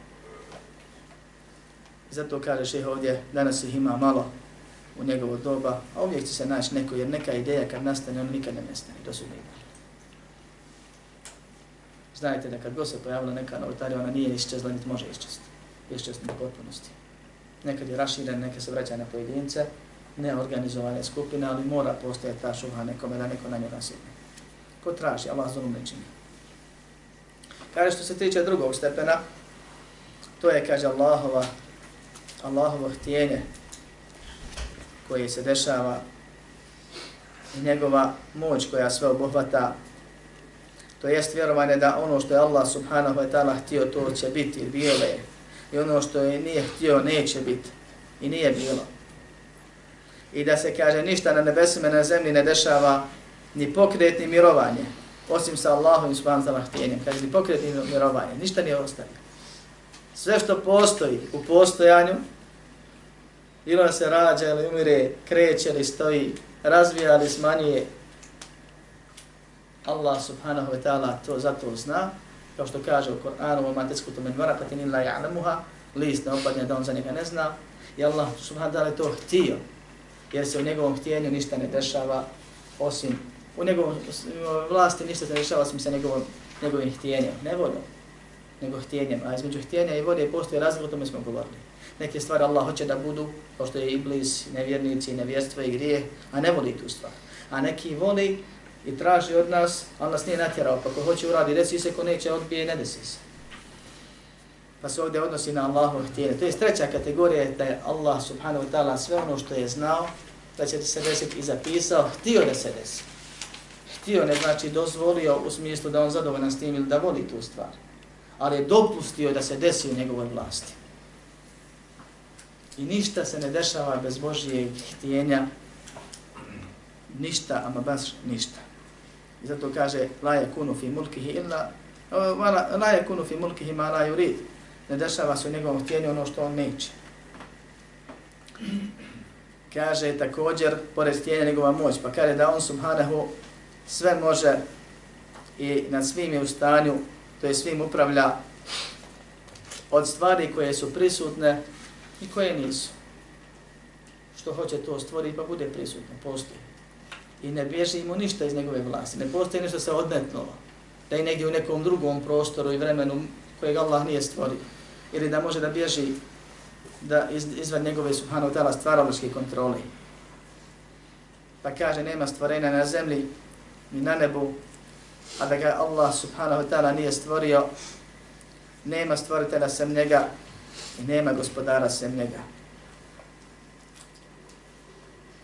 I zato kaže šeha ovdje, danas ih ima malo u njegovo doba, a uvijek će se naći neko, jer neka ideja kad nastane, ona nikad ne nestane, to su nekada znajte da kad god se pojavila neka novotarija, ona nije iščezla, niti može iščezti. Iščezti u potpunosti. Nekad je raširen, neka se vraća na pojedince, neorganizovane skupine, ali mora postojati ta šuha nekome da neko na nju nasjedne. Ko traži, Allah zulum ne čini. Kaže što se tiče drugog stepena, to je, kaže Allahova, Allahovo htjenje koje se dešava i njegova moć koja sve obuhvata To jest vjerovanje da ono što je Allah subhanahu wa ta'ala htio, to će biti, bilo je. i ono što je nije htio neće biti i nije bilo. I da se kaže ništa na nebesima na zemlji ne dešava ni pokret ni mirovanje, osim sa Allahom i wa ta'ala htjenjem. Kaže ni pokret ni mirovanje, ništa nije ostavio. Sve što postoji u postojanju, ili se rađa ili umire, kreće ili stoji, razvija ili smanjuje, Allah subhanahu wa ta'ala to zato zna, kao što kaže u Koranu, oma tesku to men vara, patin illa ja'lamuha, list ne opadne da on za njega ne zna, i Allah subhanahu wa ta'ala to htio, jer se u njegovom htjenju ništa ne dešava, osim u njegovom vlasti ništa se ne dešava osim sa njegovom, njegovim htjenjem, ne voljom, nego htjenjem, a između htjenja i volje postoje razlika, o tome smo govorili. Neke stvari Allah hoće da budu, kao što je iblis, nevjernici, nevjerstva i grije, a ne voli tu stvar. A neki voli i traži od nas, ali nas nije natjerao, pa ko hoće uradi, desi se, ko neće odbije, ne desi se. Pa se ovdje odnosi na Allahu htjenje. To je treća kategorija, da je Allah subhanahu wa ta'ala sve ono što je znao, da će se desiti i zapisao, htio da se desi. Htio ne znači dozvolio u smislu da on zadovoljan s tim ili da voli tu stvar. Ali je dopustio da se desi u njegovoj vlasti. I ništa se ne dešava bez Božijeg htjenja. Ništa, ama baš ništa. I zato kaže la yakunu fi mulkihi illa e, la yakunu fi mulkihi ma la yurid. Ne dešava se u njegovom htjenju ono što on neće. Kaže također, pored htjenja njegova moć, pa kaže da on subhanahu sve može i nad svim je u stanju, to je svim upravlja od stvari koje su prisutne i koje nisu. Što hoće to stvori pa bude prisutno, postoji i ne bježi mu ništa iz njegove vlasti. Ne postoji nešto se odmetnulo. Da je negdje u nekom drugom prostoru i vremenu kojeg Allah nije stvorio. Ili da može da bježi da iz, izvan njegove subhanahu ta'ala stvaraloške kontrole. Pa kaže nema stvorena na zemlji ni na nebu, a da ga Allah subhanahu ta'ala nije stvorio, nema stvoritelja sem njega i nema gospodara sem njega.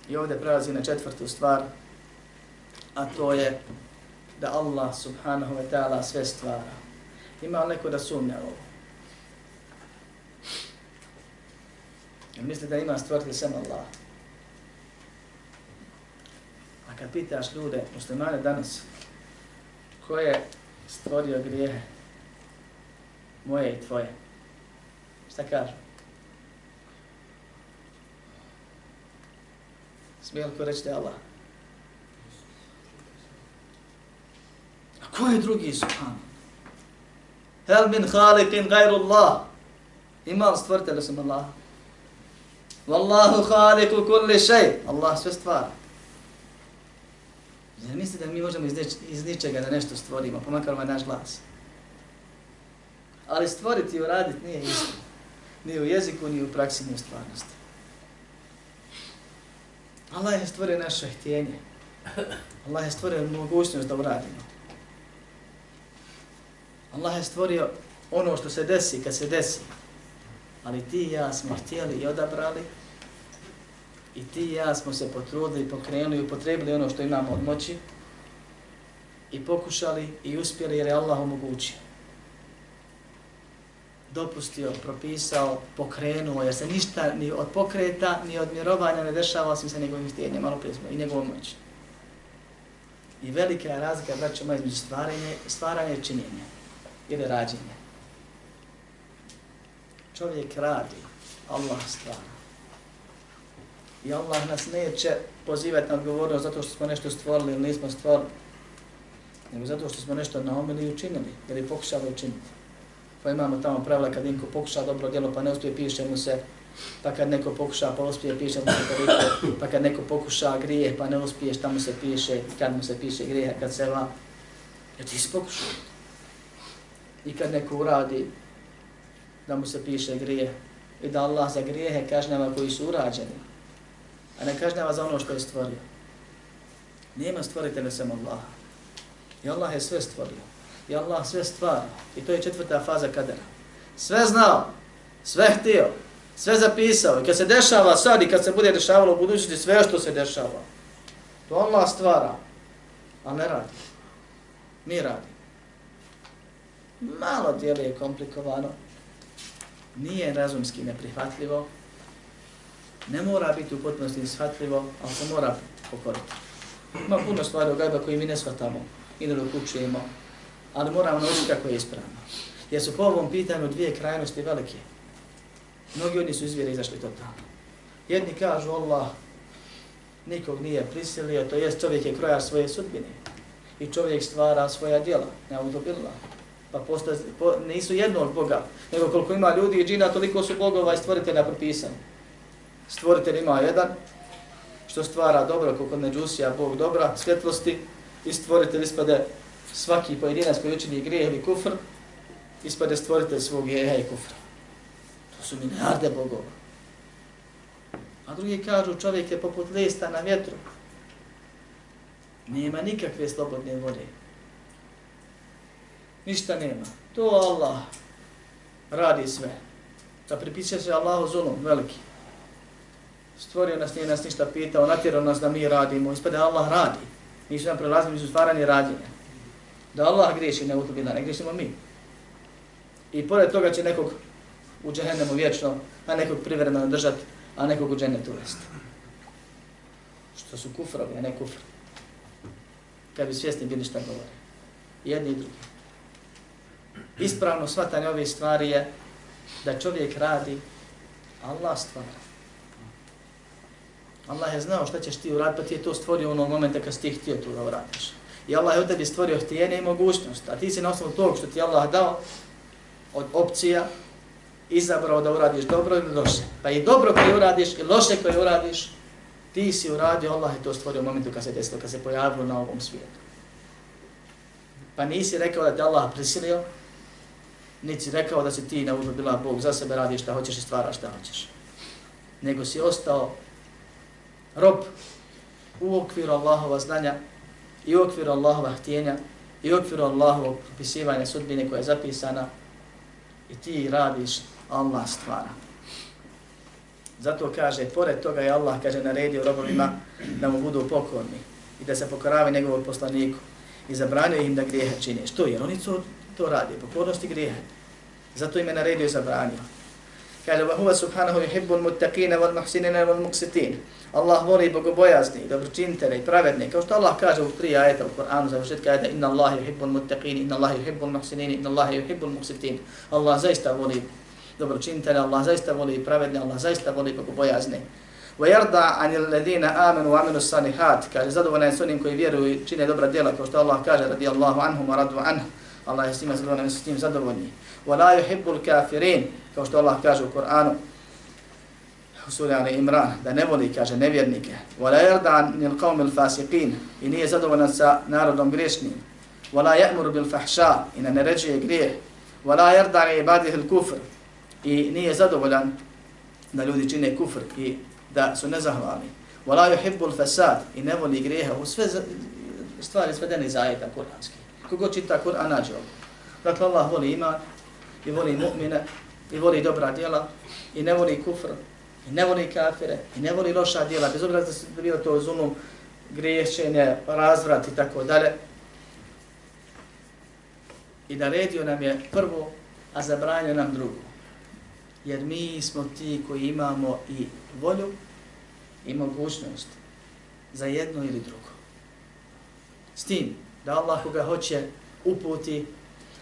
I ovdje prelazi na četvrtu stvar, a to je da Allah subhanahu wa ta'ala sve stvara. Ima li neko da sumnja ovo? Jer misli da ima stvoritelj sem Allah. A kad pitaš ljude, muslimane danas, ko je stvorio grijehe? Moje i tvoje. Šta kaže? Smije li ko reći da je Allah? Ko je drugi subhan? Hel min khaliqin gajru Allah? Ima li stvrtelj sam Allah? Wallahu khaliqu kulli shay. Allah sve stvara. Zar mislite da mi možemo iz, neč iz ničega da nešto stvorimo, pa makar ovaj naš glas? Ali stvoriti i uraditi nije isto. Ni u jeziku, ni u praksi, ni u stvarnosti. Allah je stvorio naše htjenje. Allah je stvorio mogućnost da uradimo. Allah je stvorio ono što se desi kad se desi. Ali ti i ja smo htjeli i odabrali i ti i ja smo se potrudili, pokrenuli i upotrebili ono što imamo od moći i pokušali i uspjeli jer je Allah omogućio. Dopustio, propisao, pokrenuo, jer se ništa ni od pokreta, ni od mirovanja ne dešava osim sa njegovim htjenjem, malo prije i njegovom moći. I velika je razlika, braćo moja, između stvaranje, stvaranje i činjenje ili rađenje. Čovjek radi, Allah stvara. I Allah nas neće pozivati na odgovornost zato što smo nešto stvorili ili nismo stvorili, nego zato što smo nešto naumili i učinili ili pokušali učiniti. Pa imamo tamo pravila kad neko pokuša dobro djelo pa ne uspije, piše mu se, pa kad neko pokuša pa uspije, piše mu se toliko, pa kad neko pokuša grije pa ne uspiješ, tamo se piše, kad mu se piše grije, kad se va, jer ti si pokušao i kad neko uradi da mu se piše grije i da Allah za grijehe kažnjava koji su urađeni, a ne kažnjava za ono što je stvorio. Nema stvoritelja sem Allah. I Allah je sve stvorio je Allah sve stvar. I to je četvrta faza kadera. Sve znao, sve htio, sve zapisao. I kad se dešava sad i kad se bude dešavalo u budućnosti, sve što se dešava, to Allah stvara, a ne radi. Mi radi malo djeluje komplikovano, nije razumski neprihvatljivo, ne mora biti u potpunosti shvatljivo, ali se mora pokoriti. Ima puno stvari u gajba koji mi ne shvatamo i ne dokučujemo, ali moramo naučiti kako je ispravno. Jer su po ovom pitanju dvije krajnosti velike. Mnogi od njih su izvjere izašli totalno. Jedni kažu Allah nikog nije prisilio, to jest čovjek je krojar svoje sudbine. I čovjek stvara svoja djela, ne autobilna. Pa posta, po, nisu jednog Boga, nego koliko ima ljudi i džina, toliko su bogova i stvoritelja propisani. Stvoritelj ima jedan, što stvara dobro, koliko neđusija, Bog dobra, svjetlosti, i stvoritelj ispade svaki pojedinac koji učini grijeh ili kufr, ispade stvoritelj svog jeha i kufra. To su milijarde bogova. A drugi kažu čovjek je poput lista na vjetru. Nema nikakve slobodne vode. Ništa nema. To Allah radi sve. Da pripisuje se Allahu zulum veliki. Stvorio nas, nije nas ništa pitao, natjerao nas da mi radimo. Ispade Allah radi. Nisu nam prelazili, nisu stvaranje radjenja. Da Allah griješi, ne utubina, ne griješimo mi. I pored toga će nekog u džehennemu vječno, a nekog privremeno držati, a nekog u džennetu uvesti. Što su kufrovi, a ne kufri. Kad bi svjesni bili šta govore. Jedni i drugi. Ispravno shvatanje ove stvari je da čovjek radi, Allah stvara. Allah je znao šta ćeš ti uraditi, pa ti je to stvorio u onog momenta kad si ti htio to da uradiš. I Allah je u tebi stvorio htijene i mogućnost, a ti si na osnovu tog što ti Allah dao od opcija izabrao da uradiš dobro ili loše. Pa i dobro koje uradiš i loše koje uradiš, ti si uradio, Allah je to stvorio u momentu kad se desilo, kad se pojavilo na ovom svijetu. Pa nisi rekao da te Allah prisilio, niti si rekao da si ti na uzor bila Bog, za sebe radiš šta hoćeš i stvaraš šta hoćeš. Nego si ostao rob u okviru Allahova znanja i u okviru Allahova htjenja i u okviru Allahovog propisivanja sudbine koja je zapisana i ti radiš, Allah stvara. Zato kaže, pored toga je Allah, kaže, naredio robovima da mu budu pokorni i da se pokorave njegovom poslaniku i zabranio im da grijehe čine. Što je? Oni to, to radi, pokornosti grijehe. Zato im je naredio i zabranio. Kaže, wa huwa subhanahu yuhibbul muttaqina wal muhsinina wal muqsitin. Allah voli bogobojazni, dobročinitele i pravedne. Kao što Allah kaže u tri ajeta u Kur'anu, završetka ajeta, inna Allah yuhibbu al-muttaqin, inna Allah yuhibbu al-muhsinin, inna Allah yuhibbu al-muqsitin. Allah zaista voli dobročinitele, Allah zaista voli pravedne, Allah zaista voli bogobojazne. Wa yarda an alladhina amanu wa amilu salihat. Kaže, zadovoljna je s onim koji vjeruju i čine dobra djela, kao što Allah kaže, radijallahu anhum wa radu anhu. Allah je s njima zadovoljan, s tim zadovoljni. وَلَا يُحِبُّ الْكَافِرِينَ kao što Allah kaže u Koranu, u suri Ali Imran, da ne voli, kaže, nevjernike. وَلَا يَرْدَعَنِ الْقَوْمِ الْفَاسِقِينَ i nije zadovoljan sa narodom grešnim. وَلَا يَأْمُرُ بِالْفَحْشَا i ne naređuje grijeh. وَلَا la عِبَادِهِ الْكُفْرِ i nije zadovoljan da ljudi čine kufr i da su nezahvalni. وَلَا يُحِبُّ الْفَسَادِ i ne voli grijeha. U sve stvari svedene iz ajeta kuranskih. Kogo čita Kur'an nađe ovo. Dakle, Allah voli iman, i voli mu'mine, i voli dobra djela, i ne voli kufr, i ne voli kafire, i ne voli loša djela, bez obzira da se bilo to zulum, griješenje, razvrat i tako dalje. I naredio nam je prvo, a zabranio nam drugo. Jer mi smo ti koji imamo i volju i mogućnost za jedno ili drugo. S tim da Allah koga hoće uputi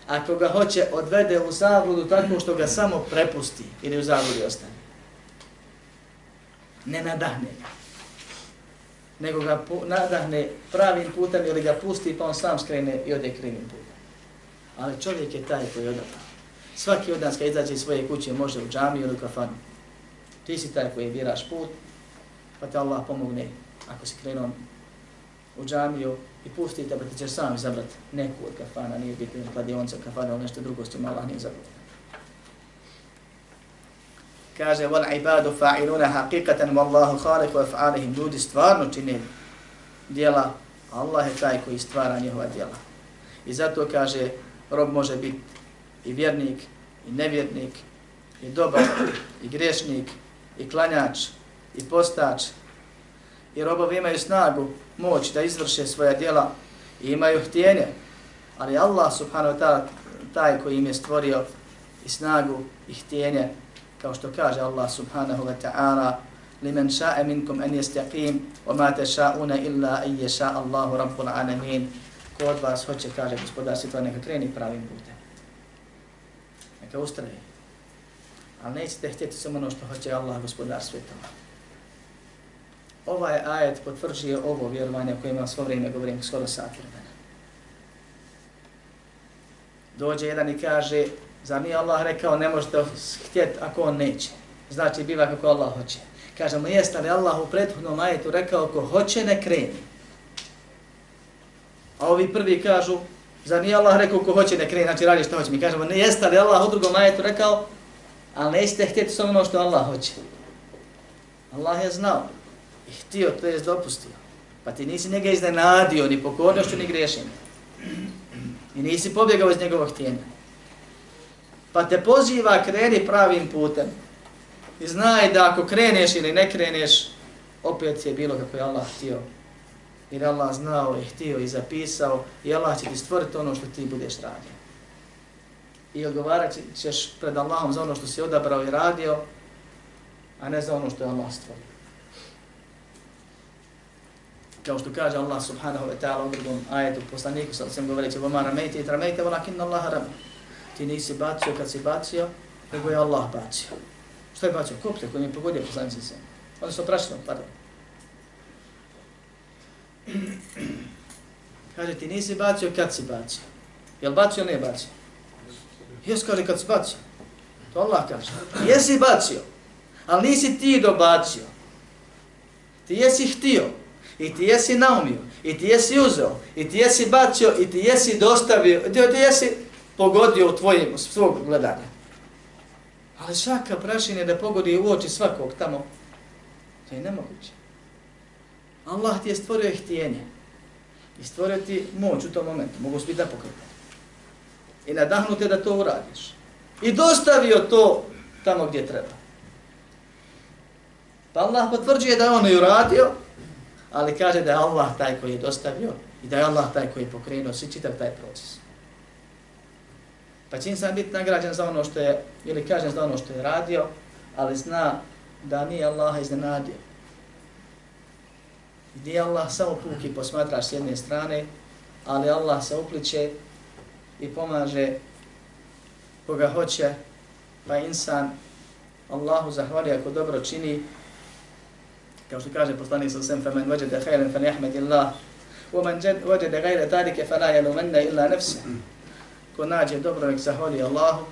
a koga hoće odvede u zabludu tako što ga samo prepusti ili u zabludi ostane. Ne nadahne ga. Nego ga nadahne pravim putem ili ga pusti pa on sam skrene i ode krivim putem. Ali čovjek je taj koji odabra. Svaki od nas kad izađe iz svoje kuće može u džamiju ili u kafanu. Ti si taj koji biraš put pa te Allah pomogne ako si krenuo u džamiju i pusti tebe, ti ćeš sam izabrati neku od kafana, nije bitno kladionca kafana ili nešto drugo s tim Allah nije izabrati. Kaže, wal ibadu fa'iluna haqiqatan wallahu khaliq wa. Ljudi stvarno čine djela, Allah je taj koji stvara njihova djela. I zato kaže, rob može biti i vjernik, i nevjernik, i dobar, i grešnik, i klanjač, i postač, i robovi imaju snagu, moć da izvrše svoja djela i imaju htjenje, ali Allah subhanahu wa ta'ala taj koji im je stvorio i snagu i htjenje, kao što kaže Allah subhanahu wa ta'ala, limen ša'e minkum en jestaqim, wa ma te ša'une illa i je ša Allahu rabbul alamin. Ko od vas hoće, kaže gospodar, si neka kreni pravim putem. Neka ustraje. Ali nećete htjeti samo ono što hoće Allah, gospodar svjetova. Ovaj ajet potvrđuje ovo vjerovanje o kojima svo vrijeme govorim, skoro sat vremena. Dođe jedan i kaže, za mi Allah rekao ne možete htjeti ako on neće. Znači biva kako Allah hoće. Kažemo, jeste li Allah u prethodnom ajetu rekao ko hoće ne kreni. A ovi prvi kažu, za mi Allah rekao ko hoće ne kreni, znači radi što hoće. Mi kažemo, ne jeste li Allah u drugom ajetu rekao, ali nećete htjeti samo ono što Allah hoće. Allah je znao i htio, to je dopustio. Pa ti nisi njega iznenadio ni pokornošću ni grešenjem. I nisi pobjegao iz njegovog htjenja. Pa te poziva kreni pravim putem. I znaj da ako kreneš ili ne kreneš, opet je bilo kako je Allah htio. Jer Allah znao i htio i zapisao i Allah će ti stvoriti ono što ti budeš radio. I odgovarat ćeš pred Allahom za ono što si odabrao i radio, a ne za ono što je Allah stvorio. Kao što kaže Allah subhanahu wa ta'ala u drugom ajetu poslaniku, sa svem govoreći vama ramejte i tramejte, volakin Allah rame. Ti nisi bacio kad si bacio, nego je Allah bacio. Što je bacio? Koplje koji mi je pogodio poslanici sa Oni su prašno, pardon. Kaže, ti nisi bacio kad si bacio. Jel bacio ne bacio? Jes kaže kad si bacio. To Allah kaže. Jesi bacio, ali nisi ti dobacio. Ti jesi htio, i ti jesi naumio, i ti jesi uzeo, i ti jesi bacio, i ti jesi dostavio, i ti jesi pogodio u tvojim, svog gledanja. Ali svaka prašina da pogodi u oči svakog tamo, to je nemoguće. Allah ti je stvorio htijenje i stvorio ti moć u tom momentu, mogu biti da pokretan. I nadahnuti da to uradiš. I dostavio to tamo gdje treba. Pa Allah potvrđuje da on i uradio, ali kaže da je Allah taj koji je dostavio i da je Allah taj koji je pokrenuo svi čitav taj proces. Pa će insan biti nagrađen za ono što je, ili kažem za ono što je radio, ali zna da nije Allah iznenadio. I nije Allah samo puki posmatraš s jedne strane, ali Allah se upliče i pomaže koga hoće, pa insan Allahu zahvali ako dobro čini, kao što kaže poslanik sa sem faman wajada khayran falyahmadillah. اللَّهِ وَمَنْ وَجَدَ غَيْرَ dhalika فَلَا يَلُمَنَّ إِلَّا nafsuhu. Ko nađe dobro nek zahvali Allahu.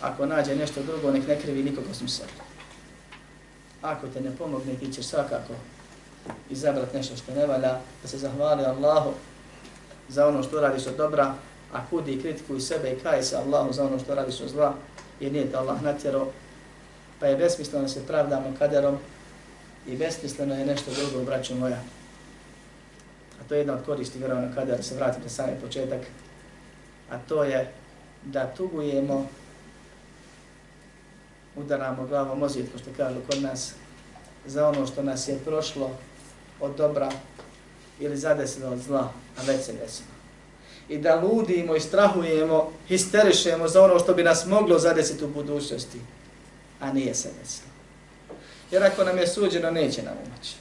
Ako nađe nešto drugo nek ne krivi nikog osim sebe. Ako te ne pomogne ti ćeš svakako izabrat nešto što ne valja da se zahvali Allahu za ono što radiš od dobra a kudi kritiku i sebe i kaj se Allahu za ono što radiš od zla jer nije te Allah natjero pa je besmisleno da se pravdamo kaderom I besmisleno je nešto drugo, braćo moja. A to je jedna od koristi vjerovno, kada se vratim na sami početak. A to je da tugujemo, udaramo glavom mozit, ko što kažu kod nas, za ono što nas je prošlo od dobra ili zadesilo od zla, a već se desilo. I da ludimo i strahujemo, histerišemo za ono što bi nas moglo zadesiti u budućnosti, a nije se desilo. Jer ako nam je suđeno, neće nam umaći.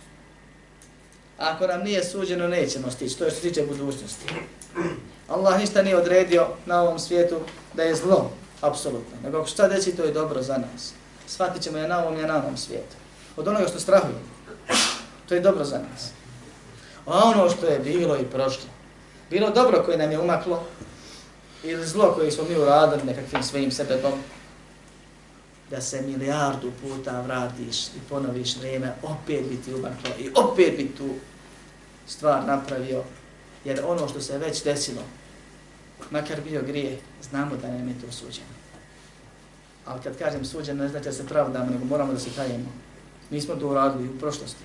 Ako nam nije suđeno, nećemo stići. To je što se tiče budućnosti. Allah ništa nije odredio na ovom svijetu da je zlo, apsolutno. Nego ako šta deci, to je dobro za nas. Shvatit ćemo je na ovom i na ovom svijetu. Od onoga što strahujemo, to je dobro za nas. A ono što je bilo i prošlo, bilo dobro koje nam je umaklo, ili zlo koje smo mi uradili nekakvim svojim sebebom, da se milijardu puta vratiš i ponoviš vrijeme, opet bi ti umaklo i opet bi tu stvar napravio, jer ono što se već desilo, makar bio grije, znamo da nam je to suđeno. Ali kad kažem suđeno, ne znači da se pravdamo, nego moramo da se tajemo. Mi smo to uradili u prošlosti.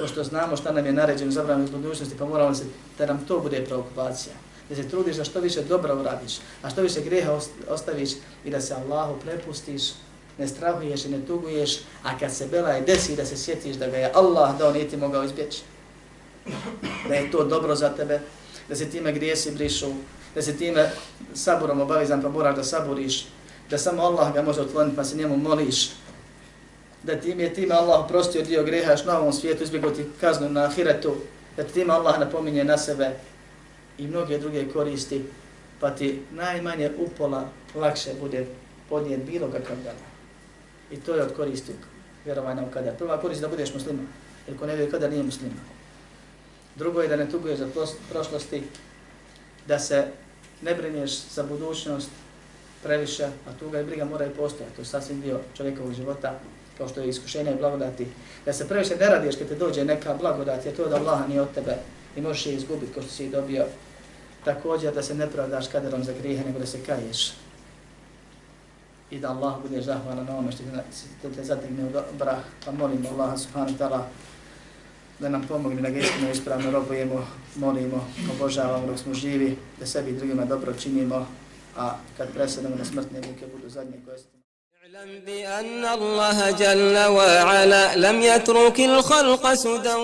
Pošto znamo šta nam je naređeno zabrano u budućnosti, pa moramo se, da nam to bude preokupacija da se trudiš da što više dobra uradiš, a što više greha ostaviš i da se Allahu prepustiš, ne strahuješ i ne tuguješ, a kad se bela i desi da se sjetiš da ga je Allah dao, nije ti mogao izbjeći. Da je to dobro za tebe, da se time grijesi brišu, da se time saburom obavizan pa moraš da saburiš, da samo Allah ga može otkloniti pa se njemu moliš, da tim je time Allah prostio dio greha na ovom svijetu, izbjegao ti kaznu na ahiretu, da ti time Allah napominje na sebe i mnoge druge koristi, pa ti najmanje upola lakše bude podnijet bilo kakav dana. I to je od koristi vjerovanja u kadar. Prva korist da budeš musliman, jer ko ne vjeruje kadar nije musliman. Drugo je da ne tuguješ za prošlosti, da se ne brinješ za budućnost previše, a tuga i briga mora i postojati. To je sasvim dio čovjekovog života, kao što je iskušenje i blagodati. Da se previše ne radiš kad te dođe neka blagodat, jer to da Allah nije od tebe i možeš je izgubiti kao što si dobio Također da se ne pravdaš kaderom za grijehe, nego da se kaješ. I da Allah bude zahvalan na ovome što te, te zategne u brah. Pa molimo Allah subhanahu ta'ala da nam pomogne da ga istinu ispravno robujemo, molimo, obožavamo dok smo živi, da sebi i drugima dobro činimo, a kad presedamo na smrtne muke budu zadnje koje ste. اعلم بأن الله جل وعلا لم يترك الخلق سدى